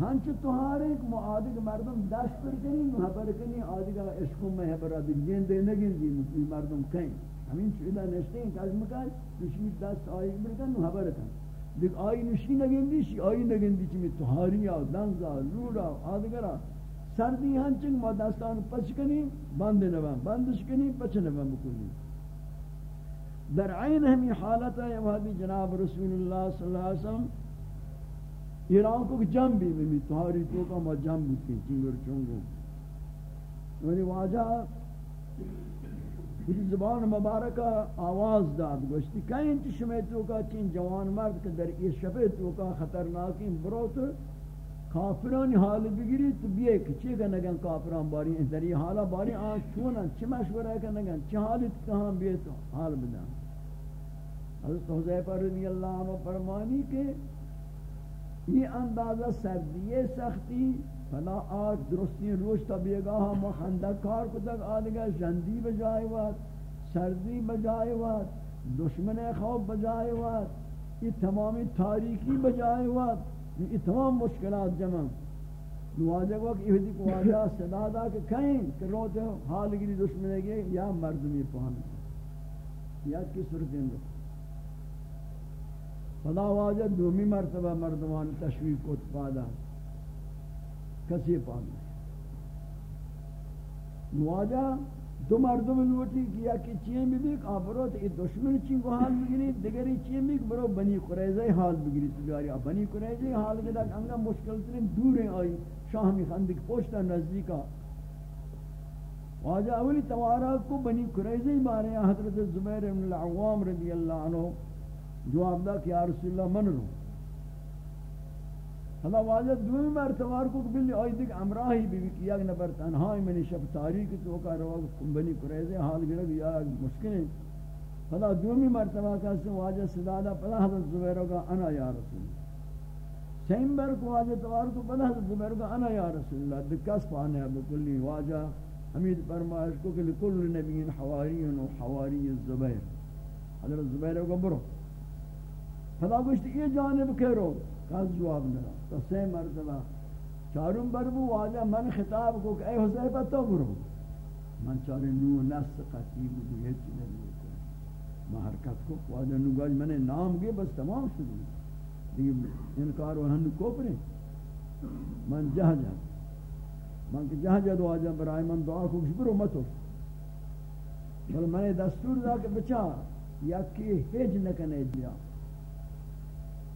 ہنچ توہارے ایک معادق مردم دست پر کنی محبر کنی، آدھگا عشقوں میں ہے برا دل جین دے نگین دی مردم کہیں۔ ہمیں چویدہ نشتے ہیں کاز مکای کشمی دست آئی برکن محبر کن. دیکھ آئی نشی نگین شی آئی نگین دی چمی توہاری دنزا لوڑا آدھگرا سردی ہنچنگ ما دستان پچ کنی بند نبان بندش کنی پچ نبان بکنی در عین ہمی حالت ہے وہاں جناب رسول اللہ صلی اللہ علیہ وسلم، ایران کو جم بھی بھی تہاری تو کا ما جم بھی چنگر چونگو یعنی واجہ کسی زبان مبارکہ آواز داد، گوشتی، کہیں انتی شمی تو کا چین جوان مرد کہ در یہ شفے تو کا خطرناکی برو تو کافرانی حال بگیری تو بیئے کہ چی کہ نگن کافران باری در یہ حالا باری آن چونن، چی مشورہ کہ نگن، چی حالت کہاں بیئے تو حال بدن. حضرت حضیفہ رضی اللہ عنہ فرمانی کہ یہ اندازہ سردی سختی فلا آج درستی روش تا بیگاہ ہاں، مخندق کار کو تک آدھگا جندی بجائے وات سردی بجائے وات دشمن خوف بجائے وات یہ تمامی تاریکی بجائے وات یہ تمام مشکلات جمع۔ نواجہ وقت یہ کو واجہ صدا دا کہ کہیں کہ روتے ہو حال گری دشمنے گئے یا مردمی پہنے یا کی صورت اندر خدا واجہ دومی مرتبہ مردمان تشویق کو پادا کسی پادا نواجہ دو مردم لوٹی کیا کہ چین بھی بھی کافرو تو دشمن چین کو حال بگری، دیگری چین بھی برو بنی قریضہ حال بگری۔ تجاری بنی قریضہ حال کے لیے انگا مشکل ترین دوریں آئی، شاہ شاہمی خندق پوشتا نزدیکا واجہ اولی توارا کو بنی قریضہ بارے حضرت زبیر بن العوام رضی اللہ عنہ، جواب دا کہ یا رسول اللہ، من رو؟ ہلا واجد دوئی مرتبار کو بلی آئی دیکھ امراہی بھی کی یک نبر تنہائی منی شب تاریخ تو کا روا بنی قریضے حال گرگ یا مشکل ہے۔ فلا دومی مرتبہ کہتے ہیں واجد صدادہ پدا حضرت زبیروں کا انا یا رسول۔ اللہ سیم بر کو واجد توار کو پدا حضرت زبیروں کا انا یا رسول۔ اللہ دکس پانے اب کلی واجہ حمید فرمائش کو کہ لکل نبیین حواری و حواری الزبیر حضرت زبیروں کا برو۔ خدا گوشت یہ جانب کرو کس جواب نہ تو سے مرتبہ چاروں بربو واجہ، من خطاب کو کہ اے حذیفہ تو برو۔ من چارے نو نس قتیب بو یہ چیز نہیں میں حرکت کو واجہ نو گاج میں نے نام گئے، بس تمام شدی دیکھ انکار و ہن کو پرے۔ من جہ جہ من کہ جہاں جدو آجا برای من دعا کو برو متو۔ بل میں دستور دا کہ بچا یا یکی ہیج نکنے دیا۔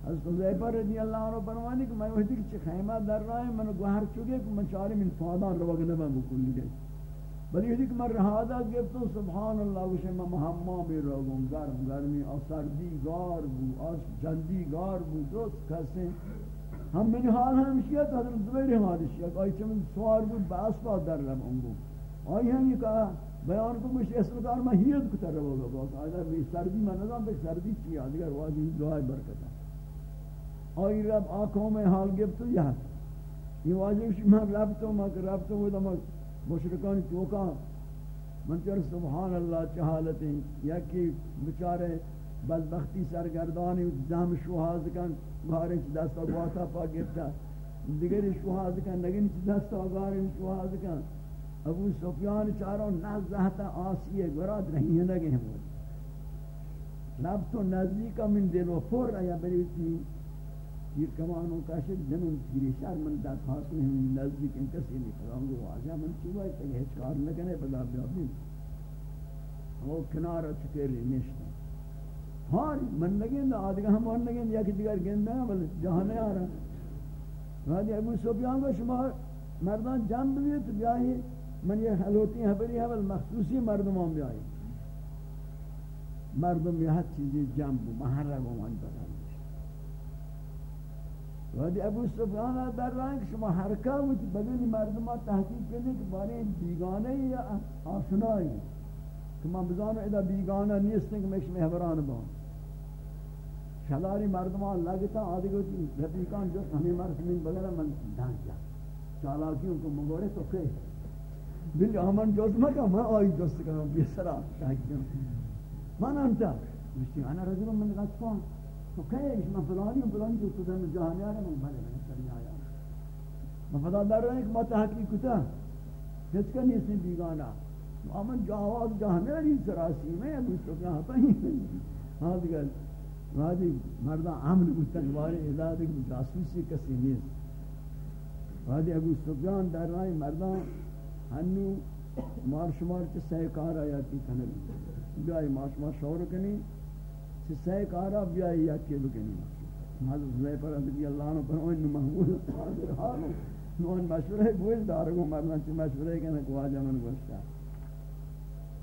حضرت حضیفہ رضی اللہ عنہ فرمانی کہ میں وحدی کہ خیمہ در رہا ہے من گوہر چکے کہ من چاری من فادان روگ نبا بکلی گئی بلی وحدی کہ من رہادا گفتو سبحان اللہ وشے میں محمہ بھی روگوں گرم، گرمی اور سردی گار بو اور جندی گار بو دوست کسے ہم من حال ہمشیت حضرت زبیر حادشیت آئی چمن سوار بود باسپا در رب انگو آئی ہم یہ کہا بیان کو مش اسم کار میں ہیت کو تر ہوگا بہت اگر سردی میں نظام پہ سردی چی؟ دیگر واجی دعائے برکت ہے آئی رب، آنکھوں میں حال گفت یا یہ واجب شما ربتو ما کہ ربتو وہ دم مشرکان چوکا من چر سبحان اللہ چہالتیں یا کہ بچارے بدبختی سرگردانی دام شوہاز کن بھارے چھ دستا گواتا پا گفتا دیگر شوہاز کن نگن چھ دستا گارن شوہاز کن۔ ابو سفیان چاروں نزدہتا آسیے گراد رہی ہیں لگے ہیں۔ وہ رب تو نزدیکا من دل و پر یا بریتی تیر کمانوں کا شک جنن تیری شار من دا خاص نہیں من نزدیک ان کسی نہیں کرا ہوں گو آجا من چوہ ہے کہ ہیچ کار لگنے پدا بیابی وہ کنارا چکے لی نشتا ہاں من لگیں دا آدھگا ہم ون لگیں یا کہ دیگر گندہ ہیں بل جہانے آ رہا راجی ابو سفیان کو شما مردان جنب بھی تو بیاہی، من یہ حلوتی ہیں بلی ہے بل مخصوصی مردمان بیاہی۔ مردم یہ ہر چیزی جنب محرم و من بتا وادی ابو سفیان در رنگ شما حرکہ وچ بدل مردمہ تحقیق کرنے کہ بارے بیگانے یا آشنائی کہ من بزانو ادا بیگانہ نیستن کہ میں محبران بہن شلاری مردمہ لگتا آدھی کو رفیقان جو ہمیں مرسمین بغیر من دھان کیا چالاکیوں کو مگوڑے تو کہ بلی آمن جوز مکا میں آئی جوست کروں بیسرا تحقیق من انتا مشتی انا رجل من غطفان تو کہے اس میں فلانی و فلانی جو تدھر میں جہانی آرہا میں بھلے میں سری آیا میں فضا در رہا ہے کہ میں تحقیق کتا جس کا نیسی بیگانا آمن جو آواز جہانی آرہی سراسی میں ابو سکران پہی ہاں دیگر راجی مردہ عمل بودتن وارے اعداد ایک جاسوسی کسی نیست. راجی ابو سکران در رہا ہے مردہ ہنو مار شمار چھ سہکار آیا کی کنل بیائی مار شمار شور کنی کہ سہ کارا بیا یا کہ بکنی حضرت زیفر رضی اللہ عنہ پر ان محمود حاضر حالو نون مشورہ گوش دار کو مرنا چ مشورہ کنے کو اجا من گوشتا۔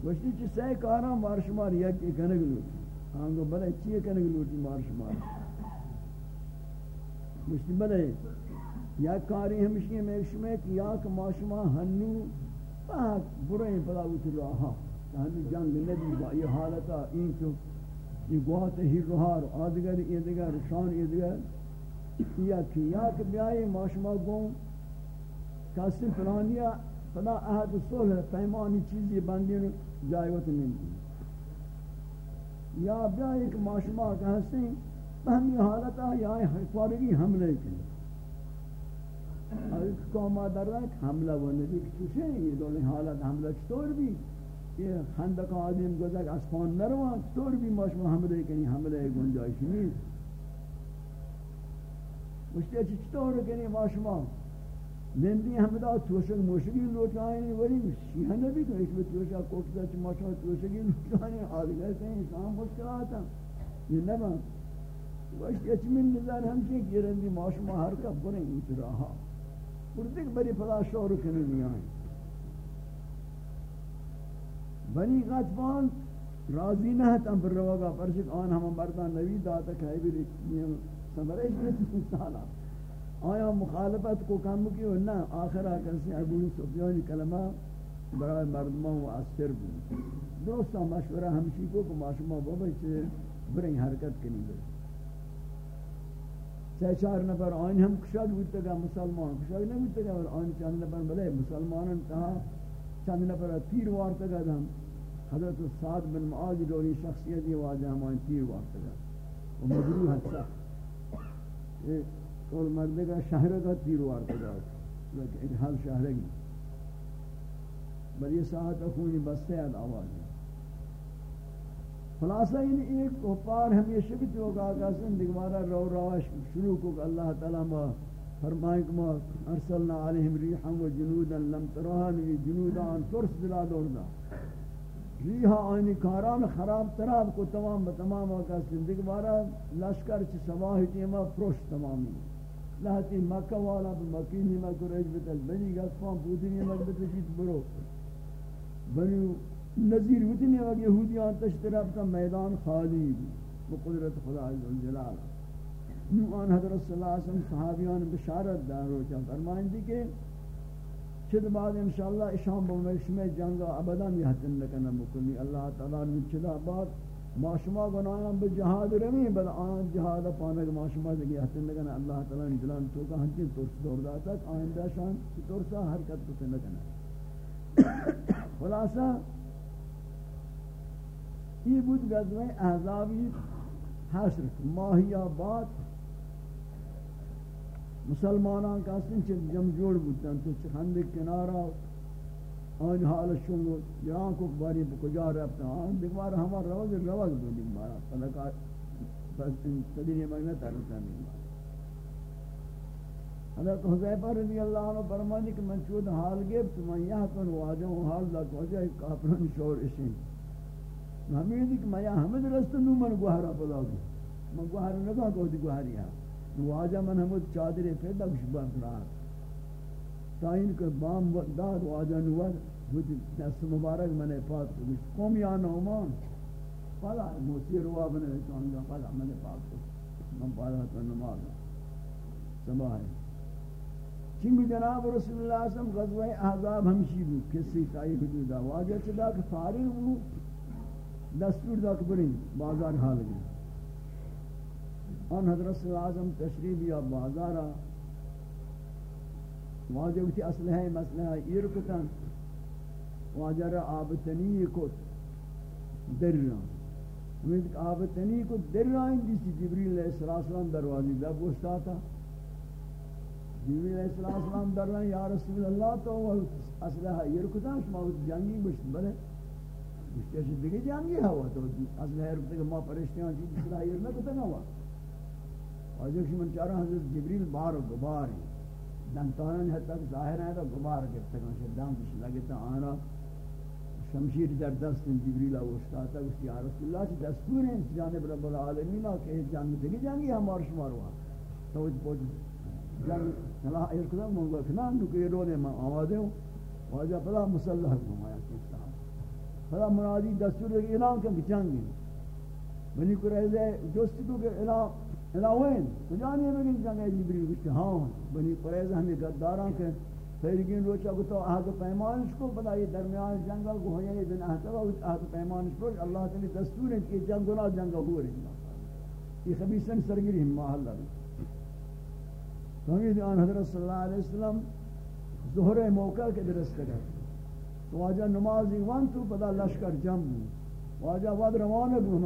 گوشتی چ سہ کارا مار شمار یا کہ کنے گلو ہاں گو بلے چی کنے گلو مار شمار گوشتی بلے، یا کاری ہمشی میں شمے کہ یا کہ ما شما ہنو پاک برے بلا اترا ہاں ہنو جنگ نبی با، یہ حالتا، این تو یہ گوات ہی روحار آدگر یہ دگر شان یہ دگر یا کہ یا کہ بیائی ماشما گون کسی فلانیا فلا احد صلح، پیمانی چیزی بندین جائیوت نہیں یا بیائی کہ ماشما کہستے بہمی حالتا یا حفارگی حملے کے۔ اور ایک قومہ در رہا حملہ وہ نبی کچھے یہ دولیں حالت حملہ چطور بھی؟ یہ خندق آدم گزر اسفان نروان. طور بھی ماشما حملے کنی حملے گنجائش نیست. مشتی اچھی چطور کنی ماشما نندی حمدہ توشک موشگی لوٹ آئینی ولی شیحہ نبی تو اس میں توشک کوکتا چھ ماشما توشگی لوٹ آئینی آدھگر کہیں انسان مشکلاتا. یہ نبا وشتی اچھی من نظر ہمشی گرندی ماشما ہر کب بریں اتراہا پردک بری پلا شور کنی نہیں آئین بنی غطفان راضی نہ تم پر روگا پرشک آن ہم مردان نبی داتا کہے بھی سمرش نہیں سالا. آیا مخالفت کو کم کی و نہ آخر آکر سے ابو سفیانی کلمہ برای مردمان و اثر بود. درستا مشورہ ہمشی کو کہ معاشمہ بابا چھے برین حرکت کنی دے سہ چار نفر آئین ہم کشاگ بودتا گا مسلمان. کشاگ نہیں بودتا گا آئین چند نفر. بلے مسلمانن کہا چند نفر تیر وارتا گا حضرت سعد بن معاذ دوری شخصیت یہ واجہ ہمائیں تیر وارتا گا وہ مجروح ہے سخت. یہ کول مردے کا شہر کا تیر وارتا گا ایک حال شہر گی. بل یہ ساعت اخونی بستے ہیں آواز. خلاصہ ان ایک کفار ہمیشہ بھی تو ہوگا کہ زندگی مارا رو رواش شروع کو کہ اللہ تعالیٰ ما فرمائیں کہ ما ارسلنا علیہم ریحا و جنودا لم ترہن یہ جنودان ترس دلا دوردا ریحا آئینی کاران خراب تراب کو تمام بتمام آقا زندگی بارا، لشکر چی سواہی تیمہ پروش تمامی. لہتی مکہ والا بمکینی مکہ رج بتل، بنی گا فان بودنی مکہ بتشید برو. بنی نظیر وطنی وقت یہودیان تشتراب کا میدان خالی بقدرت خدا عزوجلال. نو آن حضرت صلی اللہ علیہ وسلم صحابیان بشارت دار ہو چاہتا فرمائیں دی کہ چد بعد انشاءاللہ اشام بمشم میں جنگا ابدا بھی حتن لکنا مکلی اللہ تعالیٰ نے چدا بعد ما شما گناہاں بجہاد رمی، بل آن جہاد پانک ما شما دگی حتن لکنا اللہ تعالیٰ نے دلان تو کا ہنچین ترس دور داتا آئندہ شان ترسا حرکت پسن لکنا خلاصہ یہ بود غزوہ احزابی حشر. ماہی آباد مسلمانان کا سن چ جم جوڑ بودن، تو چخند کنارا، آن حال شنگو یہاں کو باری کجا رفتا آن دیوار ہمار روز روز بودی مارا فلکا بس تدین مگنا ترتا نہیں مارا حضرت حضیفہ رضی اللہ عنہ فرمانی کہ من چود حال گیب تو من یہاں کن واجہ ہوں حال لگ وجہ کافران شور اسیں ہمیں یہ کہ میں یہاں ہمیں رست نو من گوہرہ پدا گی من گوہرہ نگاہ کو دی گوہری ہے واجہ من ہمود چادر پیدا کش بفرار تاین کہ بام داد واجہ نواد بود دست مبارک من پاک کش قوم یا نومان پلا موسی روا بنے چانگا پلا من پاک کش من پالا تو نماز سبا ہے۔ چنگ جناب رسول اللہ صلی اللہ علیہ وسلم غزوہ احزاب ہمشی بود۔ کسی تائی حدودا واجہ چدا کہ فارغ بود، دستور دا کہ بازار حال گئی آن حضرت صلی اللہ علیہ وسلم تشریف یا بازارا واجب تھی اسلحہ مسلحہ ایرکتن واجر آبتنی کو در رہا امید آبتنی کو در رہا ہیں جیسی جبریل علیہ السلام دروازی دب گوشتا تھا جبریل علیہ السلام در رہا ہیں یا رسول اللہ تو اسلحہ ایرکتن، شما جنگی گوشت، بلے۔ گوشتی ہے دیگه جنگی ہوا تو۔ اسلحہ ایرکتن، ما پرشتیاں چیز اسلحہ ایرکتن ہوا واجب من چارا حضرت جبریل بار و غبار دنتان ہے تک ظاہر ہے تو غبار کے تک شدام کچھ لگے تو آنا شمشیر در دست جبریل اوستا تھا اس کی رسول اللہ کی دستور ہے۔ جانب رب العالمین کہ جنگ دیگه جنگی ہمار شمار ہوا۔ تو اس پوچھ جنگ صلاح ایر کنا مونگا کنان نو کہ رونے میں آوازے ہوں واجہ پلا مسلح گھمایا کستا پلا منادی دستور اعلان کہ جنگی بنی قریظہ دوستی کو کہ اعلان الاوین کجانی بگین جنگ جبریل جی گشت؟ ہاں بنی قریظہ ہمیں گداران کے فیرگین روچا کو تو عہد پیمانش کو بدا یہ درمیان جنگا کو ہویا یہ دن احتوا عہد پیمانش کو، اللہ تعالی دستور ہے کہ جنگنا جنگا ہو رہی ہے۔ یہ خبیثن سرگری ہم محل لگا فہمید آن حضرت صلی اللہ علیہ وسلم ظہر موقع کے درست کر تو واجہ نمازی وان تو پدا لشکر جم واجہ واد روانہ بھی ہم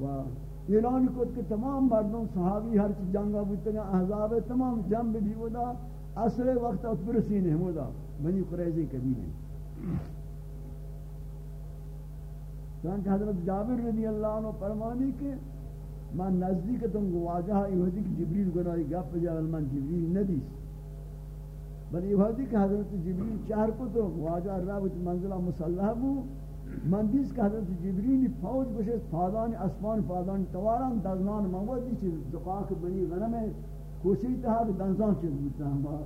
و اعلان کو کہ تمام مردوں صحابی ہر چیز جنگا بودتے ہیں، احزاب تمام جنب بھی ہودا اصل وقت اس برسین ہے ہودا بنی قریزی کبھی نہیں چانچہ حضرت جابر رضی اللہ عنہ فرمانی کہ من نزدیک تم گواجہ یہودی کہ جبریل گناہی گپ جاول من جبریل ندیس۔ بل یہودی کہ حضرت جبریل چہر کو تو گواجہ رابط منزلہ مسلح بو۔ من دیس که حضرت جبریلی پاوز بشه پادان اسمان پادان تواران دزنان من ودی چیز دقاق بنی غنم کوسی تها به دنزان چیز بودن با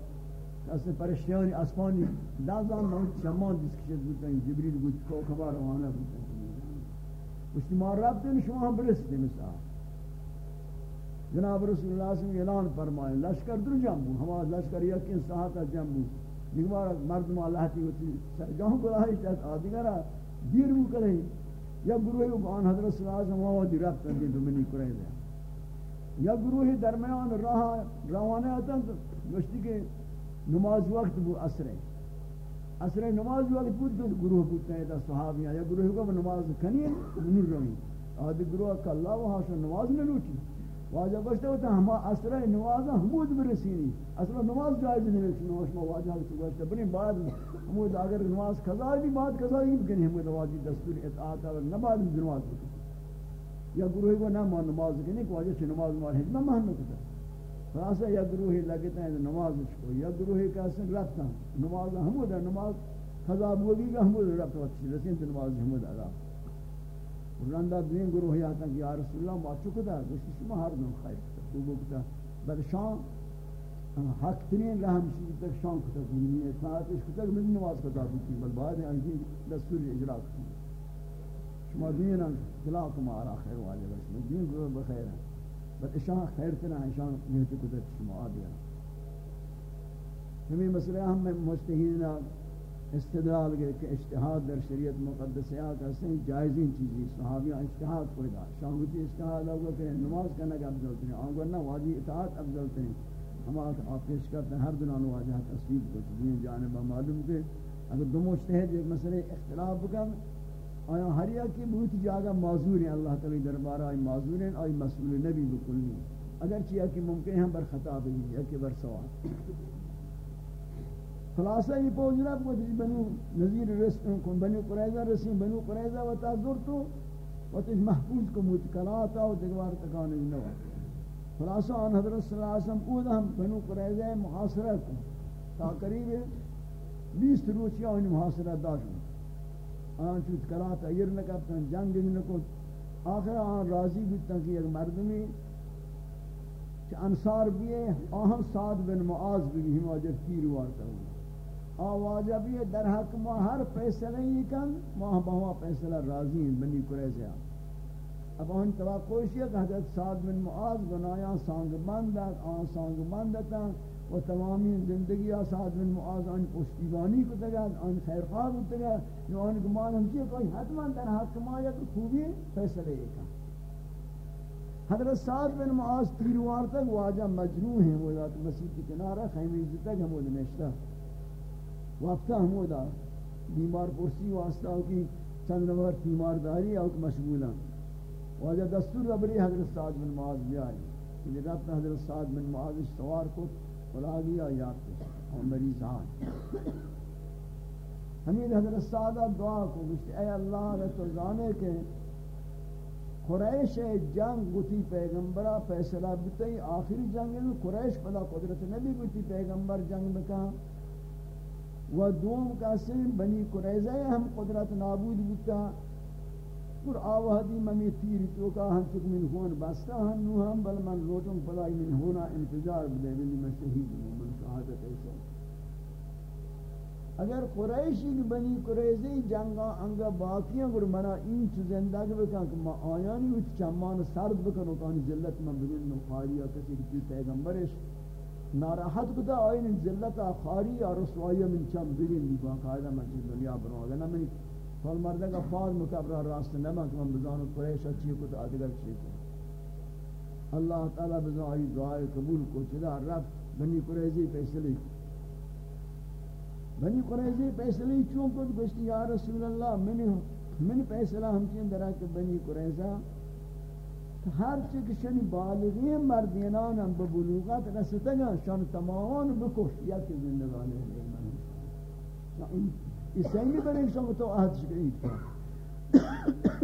کسی پرشتیانی اسمانی دزنان من چمان دیس که چیز بودن جبریل که کوکبا روانه بودن گوشتی ما دیم شما هم برسته مثلا. جناب رسول اللہ صلی اعلان فرمائے لشکر در جنبو ہمارا لشکر یقین ساہتا جنب نگوار مردم اللہ تی ہوتی جہاں گلاہی تحت آدھگرہ دیر بو کرے یا گروہ آن حضرت صلی اللہ علیہ وسلم وہ دی رفت دی دمنی کرے دے یا گروہ درمیان راہ روانے آتا گوشتی کہ نماز وقت بو عصر. عصر نماز وقت بود تو گروہ بودتا ہے صحابیاں یا گروہ کو نماز کنی ہے نور روی. آدھ گروہ کہ اللہ وہاں سے نماز نہ لوٹی واجہ گوشتا ہوتا ہم عصر نماز حمود برسینی اصلا نماز جائز نہیں ہے نماز میں واجہ گوشتا بنی بعد حمود اگر نماز قضا بھی بعد قضا ہی بکنی حمود واجی دستور اطاعت اور نہ بعد نماز بکنی یا گروہ کو نہ مان نماز کنی کہ واجہ چھ نماز مار ہے نہ مان نہ خلاصہ یا گروہی لگتا ہے نماز اس کو۔ یا گروہی کا سن رفتا نماز حمود ہے، نماز خضاب ہوگی گا حمود رفتا وقت رسین نماز حمود ادا۔ رندہ دوین گروہی آتا کہ یا رسول اللہ ما چکتا گوشتی شما ہر دن خیر تو گوکتا بل شام حق ترین رحم شدی تک شام کتا کنی اطلاعات کتا کہ میں نماز کتا بکی بل بعد انجی دستور اجرا کتا شما دین خلاق ما آرا خیر والے بس دین گروہ بخیر ہے بل اشان خیر تنا اشان نیت قدرت شما آدیا ہمیں مسئلہ ہم میں مجتہین استدلال کے کہ اجتہاد در شریعت مقدسیات ہیں جائزین چیزی صحابیاں اجتہاد کوئی دا شاہوتی اجتہاد ہوگا کہ نماز کرنا کہ افضل ترین آنگو نہ واجی اطاعت افضل ترین ہم آپ پیش کرتے ہیں، ہر دنان واجہ تصویب کو چیزیں جانبہ معلوم کہ اگر دو مجتہد ایک مسئلہ اختلاف بکن، آیا ہر کی بہت جگہ معذور ہیں، اللہ تعالی دربار آئی معذور ہیں، آئی مسئول نبی بکلی اگر چیا کہ ممکن ہے بر خطا بھی یا کہ بر سوال خلاصہ یہ پوچھ رہا کہ بنو نظیر رسن کن بنو قریضہ رسین بنو قریضہ و تازور تو و تج محفوظ کو متکلاتا و دگوار تکانے نوا. خلاصہ آن حضرت صلی اللہ علیہ وسلم اود ہم بنو قریضہ محاصرہ کن. تا قریب بیس روچیاں ان محاصرہ داشت آن چوت کلا تغیر نکبتن جنگ نکت. آخر آن راضی بیتن کہ ایک مردمی کہ انصار بھی بیئے آہم سعد بن معاذ بھی ہم آجر تیر وارتا ہوں آواجہ بھی در حق ما ہر فیصلہ ہی کن، ما بہوا فیصلہ راضی ہیں، بنی قریضہ اب آن توقع ہے کہ حضرت سعد بن معاذ بنایا، سانگ بندت آن سانگ بندتا و تمامی زندگی آساد بن معاذ آن پشتیبانی کو تگا، آن خیرخواہ کو تگا جو آن گمان ہم چیئے، کوئی حتما در حق ما یا تو خوبی فیصلے ایک حضرت سعد بن معاذ تیروار تک واجہ مجنون ہیں، وہ ذات مسیح کی کنارہ خیمی عزت تک ہمود نشتا وقتا ہمودا بیمار پرسی واسطہ کی چند نمبر تیمارداری اور مشغولا واجہ دستور ربری حضرت سعد بن معاذ بھی آئی رب حضرت سعد بن معاذ سوار کو خلا گیا یاد کو اور مریضان ہمیں حضرت سادہ دعا کو گشت اے اللہ رسول جانے کے قریش جنگ گتی پیغمبرہ فیصلہ بتی آخری جنگ میں قریش پدا قدرت نبی گتی پیغمبر جنگ بکا۔ و دوم کا بنی قریظہ ہم قدرت نابود بتا اور آوہدی ممی تیر تو کا ہم چک من ہون بستا ہم، نو ہم، بل من لوٹوں پلائی من ہونا انتظار بدے بلی میں شہید ہوں، من شہادت ایسا۔ اگر قریشی کی بنی قریزی جنگا انگا باقیاں گر منا این چو زندہ بکن کہ ما آیانی ہوتی چمان سرد بکن وکانی ذلت من بگن نو خاریا کسی کی پیغمبرش۔ ناراحت کتا آئین ذلت خاری اور رسوائی من چم بگن دی باقاعدہ من دنیا برو اگر نہ من فال مردہ کا فال مکبرہ راست نمہ کہ من بزانو قریش اچھی کو تو آدگر چی کو اللہ تعالی بزان آئی دعائی قبول کو چلا رب بنی قریزی فیصلی بنی قریزی فیصلی چون کو گشتی یا رسول اللہ من من فیصلہ ہم چین درہ کہ بنی قریزہ ہر چیز شنی بالغی مردینان ہم ببلوغت رسطگا شان تمامان بکش یا کہ زندگانے ہیں اس سیمی بنے شما تو عہد شکرید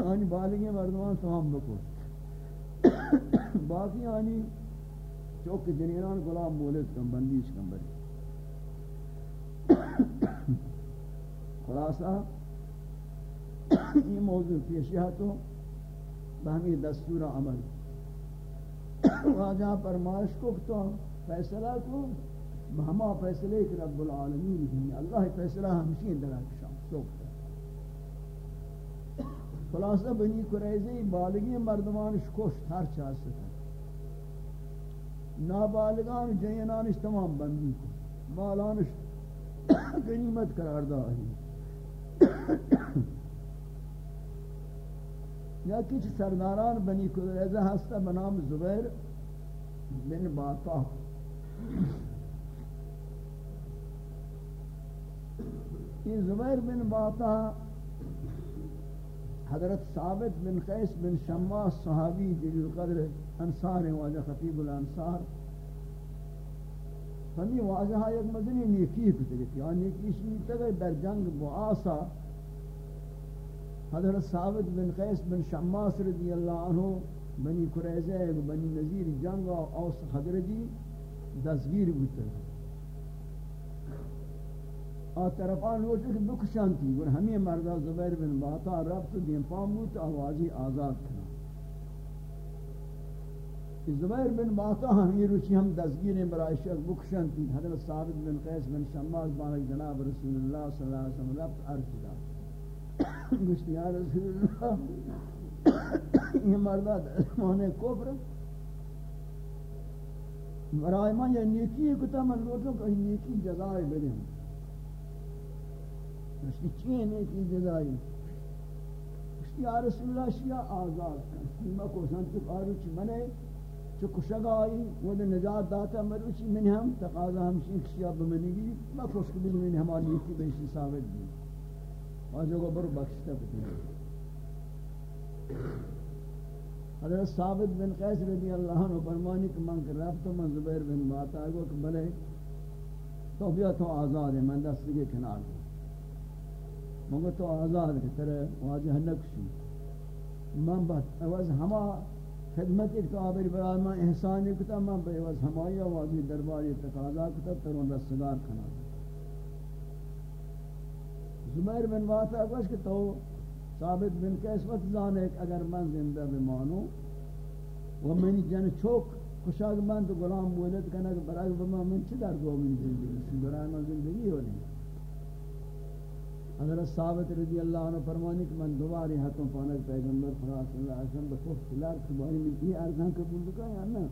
آنی بالگی مردمان تمام بکو باقی آنی چوک جنینان غلام مولد کم، بندیش کم بری۔ خلاصہ یہ موضوع پیشیہ تو بہمی دستور عمل. واجہ پرماش کو تو فیصلہ کو، ہما فیصلے کہ رب العالمین ہیں۔ اللہ فیصلہ ہمشی اندر شام سوکتا خلاصہ بنی قریزی بالگی مردمان شکوش ہر چاہتا نابالگان جینانش تمام بندی کو۔ مالانش غنیمت قرار دا ہے یا کچھ سرداران بنی قریزہ ہستا بنام زبیر بن باتا۔ یہ زبیر بن باتا حضرت ثابت بن قیس بن شماس صحابی جلیل قدر انصار ہیں واجہ خطیب الانصار۔ ہمیں واجہ ایک مدنی نیکی کتے گئے یعنی نیکی شمیتا گئے در جنگ معاصا حضرت ثابت بن قیس بن شماس رضی اللہ عنہ، بنی قریضہ بنی نظیر جنگ اوس حضرتی دستگیر بودتا آ طرفان لوٹ کہ بکشانتی اور ہمیں مردہ زبیر بن باتا رب تو دین پام بود آوازی آزاد کرنا زبیر بن باتا ہمیں روچی ہم دستگیر برای شک بکشانتی حضرت ثابت بن قیس بن شماز بانک جناب رسول اللہ صلی اللہ علیہ وسلم رب عرض دا گوشت یا رسول اللہ، یہ مردہ دستمانے کفر برای من یہ نیکی ہے، کتا من لوٹوں کہ نیکی جزائے بڑے ہوں۔ مشتی چیئے نیکی جزائے؟ مشتی یا رسول اللہ، شیعہ آزاد کن سیمہ کو سنتک آرو چی منے چو کشگ آئی، وہ دے نجات داتا مروچی من ہم، تقاضا ہم شیخ شیعہ بمنی گی۔ میں خوشک بھی من ہماری نیکی بیشی ثابت دی واجہ کو برو بخشتا بکنے حضرت ثابت بن قیس رضی اللہ عنہ فرمانی کہ من کر رب تو من زبیر بن باتا گو کہ بلے، تو بیا تو آزاد ہے، من دست کے کنار دو مگر تو آزاد ہے ترے واجہ نکشی من بات عوض ہما خدمت ایک تو آبر برای من احسان کتا من بے عوض ہمائی واجہ درباری تقاضا کتا ترون رستگار کنار۔ زبیر بن باتا گوش کہ تو ثابت بن کیس وقت زانے اگر من زندہ بمانو و من جن چوک کشاگ من تو غلام مولد کنا کہ برای بما من چی در دو من زندگی؟ برای من زندگی ہو نہیں حضرت ثابت رضی اللہ عنہ فرمانی کہ من دوباری ہاتھوں پانک پیغمبر خدا صلی اللہ علیہ وسلم بخوف خلال کباری من یہ ارزان قبول بکا یا نا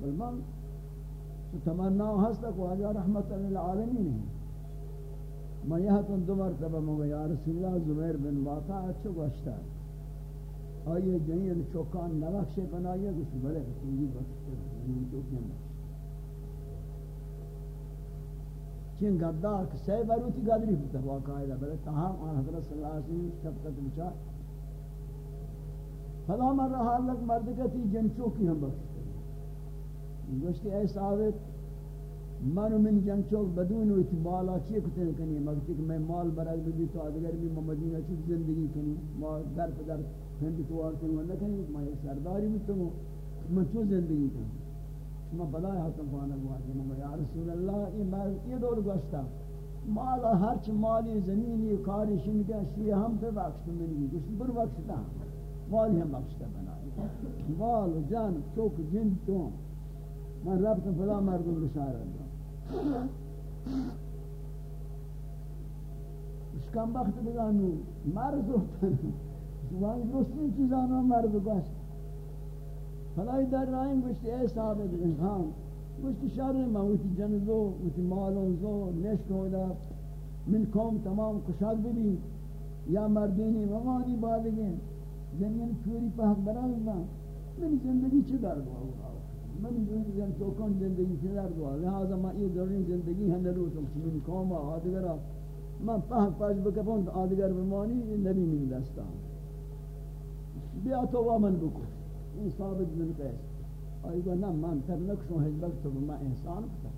بل من تو تمنا ہستا کو آجا رحمت للعالمین ہے میں یہاں تن دو مرتبہ مگا یا رسول اللہ زبیر بن واقع اچھو گوشتا ہے آئیے جنین یعنی چوکان نبخشے بنائیے کچھ بلے خطوری بخشتے ہیں جنین بخشتے چین گدار کہ سی بروتی گدری ہوتا واقعی دا بلے تاہم آن حضرت صلی اللہ علیہ وسلم شبکت بچا فلا من رہا لک مردکتی جن چوکی ہم بخشتے ہیں گوشتی اے ثابت من من جن چوک بدون ہوئی مالا چیئے کتے کنی مگتی کہ میں مال برای بھی تو آدھگر بھی میں مدینہ چیز زندگی کنی مال در پدر ہندی تو آرتے ہیں نہ کنی، میں سرداری بھی تو میں چو زندگی کنی؟ میں بلائے حسن فانا ہوا کہ میں یا رسول اللہ، یہ مرد یہ دور گوشتا مالا ہرچ مالی زمینی کاری شنگا شیئے ہم پہ بخشت منی کچھ بر بخشتا مالی ہم بخشتا بنائی مال جان، چوک، جن تو من رب تو فلا مردم بشارت اشکام بخت بزنو مرد جوان درستی چیزان مرز مرد بگست فلای در رایم گوشتی اے صاحب انسان گوشتی شر ما وتی جنزو وتی مالون زو نشت ہودا من قوم تمام کشاد بھی یا مردینی وغانی بالگین زمین چوری پاک برای من من زندگی چه در باو من جن چوکان زندگی سے در دعا لہذا میں یہ دورین زندگی ہے نروتم من قوم آدگرا من پاک پاش بکپون آدگر بمانی نبی من دستا بیا تو ومن بکو این ثابت من قیس. آئی گو نا من تر نکشو حجبک تو میں احسان کتا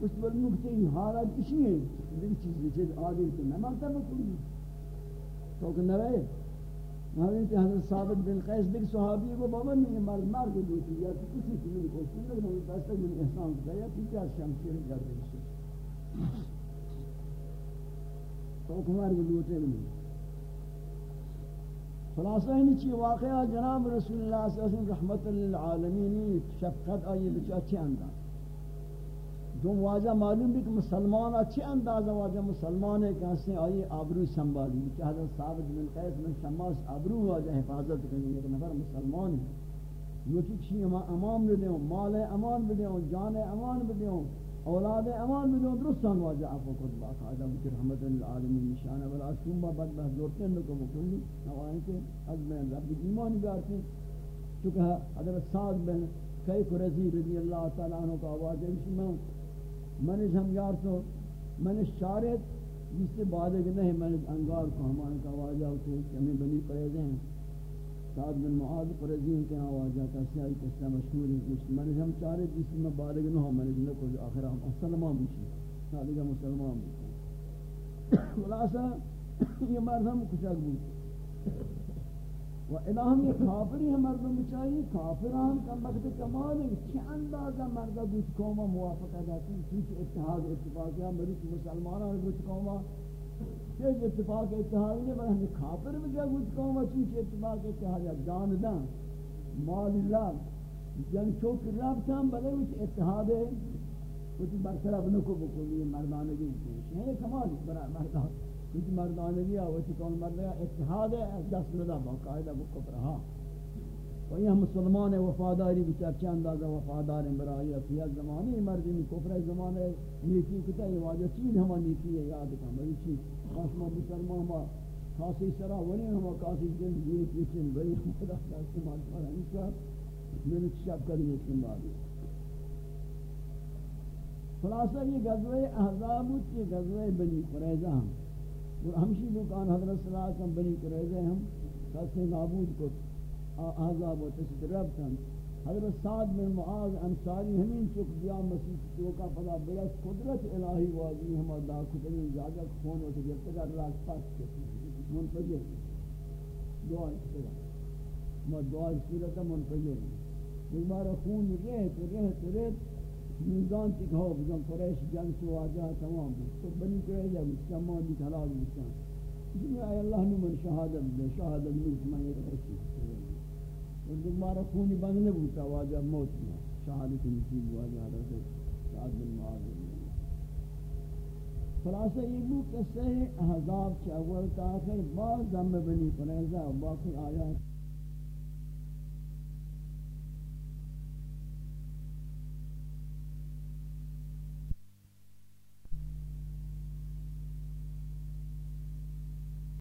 اس بل نکتے ہی حالت اسی ہے دیکھ چیز چیز آدھی تو نمان تر بکنی. تو کہ نوے حضرت حضرت ثابت بن قیس دیکھ صحابی کو بابا نہیں مرد مرد دوتی یا کسی کی میری کوشش نہیں میں دستا من احسان کیا یا پیچھے از شمشیر کر دے تو کمار کو دوتے نہیں خلاصہ ہی چی؟ واقعہ جناب رسول اللہ صلی اللہ علیہ وسلم رحمت للعالمین شفقت آئی بچہ اچھے انداز جو واجہ معلوم بھی کہ مسلمان اچھے اندازہ واجہ مسلمان ہے کہ ہنسے آئی آبرو سنبھالی کہ حضرت ثابت بن قیس میں شماس آبرو واجہ حفاظت کرنی ایک نفر مسلمان ہے۔ یہ کسی امان بھی دیں، مال امان بھی دیں، جان امان بھی دیں، اولاد امان بھی دیں، درستان واجہ آپ کو خود باقاعدہ بکر رحمت العالمین نشانہ بلا شنبہ بد بہت زورتے ہیں لکو بکلی نوائیں کہ از میں رب ایمان بیارتے چونکہ حضرت سعد بن کئی قرزی رضی اللہ تعالیٰ عنہ کا آواز ہے میں منش ہم یار تو منش شارت جس سے بعد کہ نہیں میں انگار کو ہمارے کا واجہ ہوتے کہ ہمیں بنی پریزے ہیں۔ سعد بن معاذ پریزین کے ہاں واجہ کا سیائی قصہ مشہور ہے اس ہم شارت جس میں بعد کہ نہیں منش نہ کوئی آخر ہم مسلمان بھی سادی مسلمان بھی خلاصہ، یہ مرد ہم کچھ اگ بود و الہم یہ کافری ہیں مردم چاہیے کافران کا مقد کمال ہے چھ اندازہ مردہ گوش قومہ جاتی ہیں چونکہ اتحاد اتفاق ہے مریض مسلمانان گوش قومہ چیز اتفاق اتحاد نہیں بلکہ ہمیں کافر بھی گوش قومہ چونکہ اتفاق اتحاد ہے جان دن مال اللہ جن چوک رابطہ ہم بلے وچ اتحاد ہے کچھ برطرف نکو بکلی مردانگی ہے کمال برای مردان. کچھ مردانگی ہے وہ کون مردانگی اتحاد ہے دست ندا باقاعدہ بکفر ہاں و یہ مسلمان وفاداری بچار چند اندازہ وفادار برائی فی زمانے مردی میں کفر زمانے نیکی کتا یہ واجہ چیز ہما نیکی ہے یاد کا بڑی چیز خاصما مسلمان ہما خاصی سرا ولی ہما خاصی جن دیئے پیچن بڑی خدا دست مال انسا میں نے شب کرنے کی بات خلاصہ یہ غزوہ احزاب کی غزوہ بنی قریظہ ہم اور ہمشی دکان حضرت صلی اللہ علیہ وسلم بنی قریظہ ہم کسی نابود کو احزاب و تشد ربتن حضرت سعد بن معاذ انصاری ہمیں چک دیا، مسیح چوکا پدا بلس قدرت الہی واضی ہم دا کتنی جاگا خون ہوتے جب تک راز پاس کے۔ منفجر۔ دعا اشترا ما دعا صورت منفجر۔ ایک بار خون رہت رہت رہت۔ میدان تک ہو بزن قریش جنگ سے واجہ تمام بود. تو بنی قریش قریجہ مسلمان بھی حلال مسلمان جنہی آئی اللہ نے من شہادت دے شہادت ملک میں ایک رسی اور دوبارہ خونی بند نہیں بودتا واجہ موت میں شہادت نصیب واجہ رسے سعد بن معاذ خلاصہ یہ بو قصہ احزاب چاول تاخر بعض ذنب بنی قریظہ باقی آیات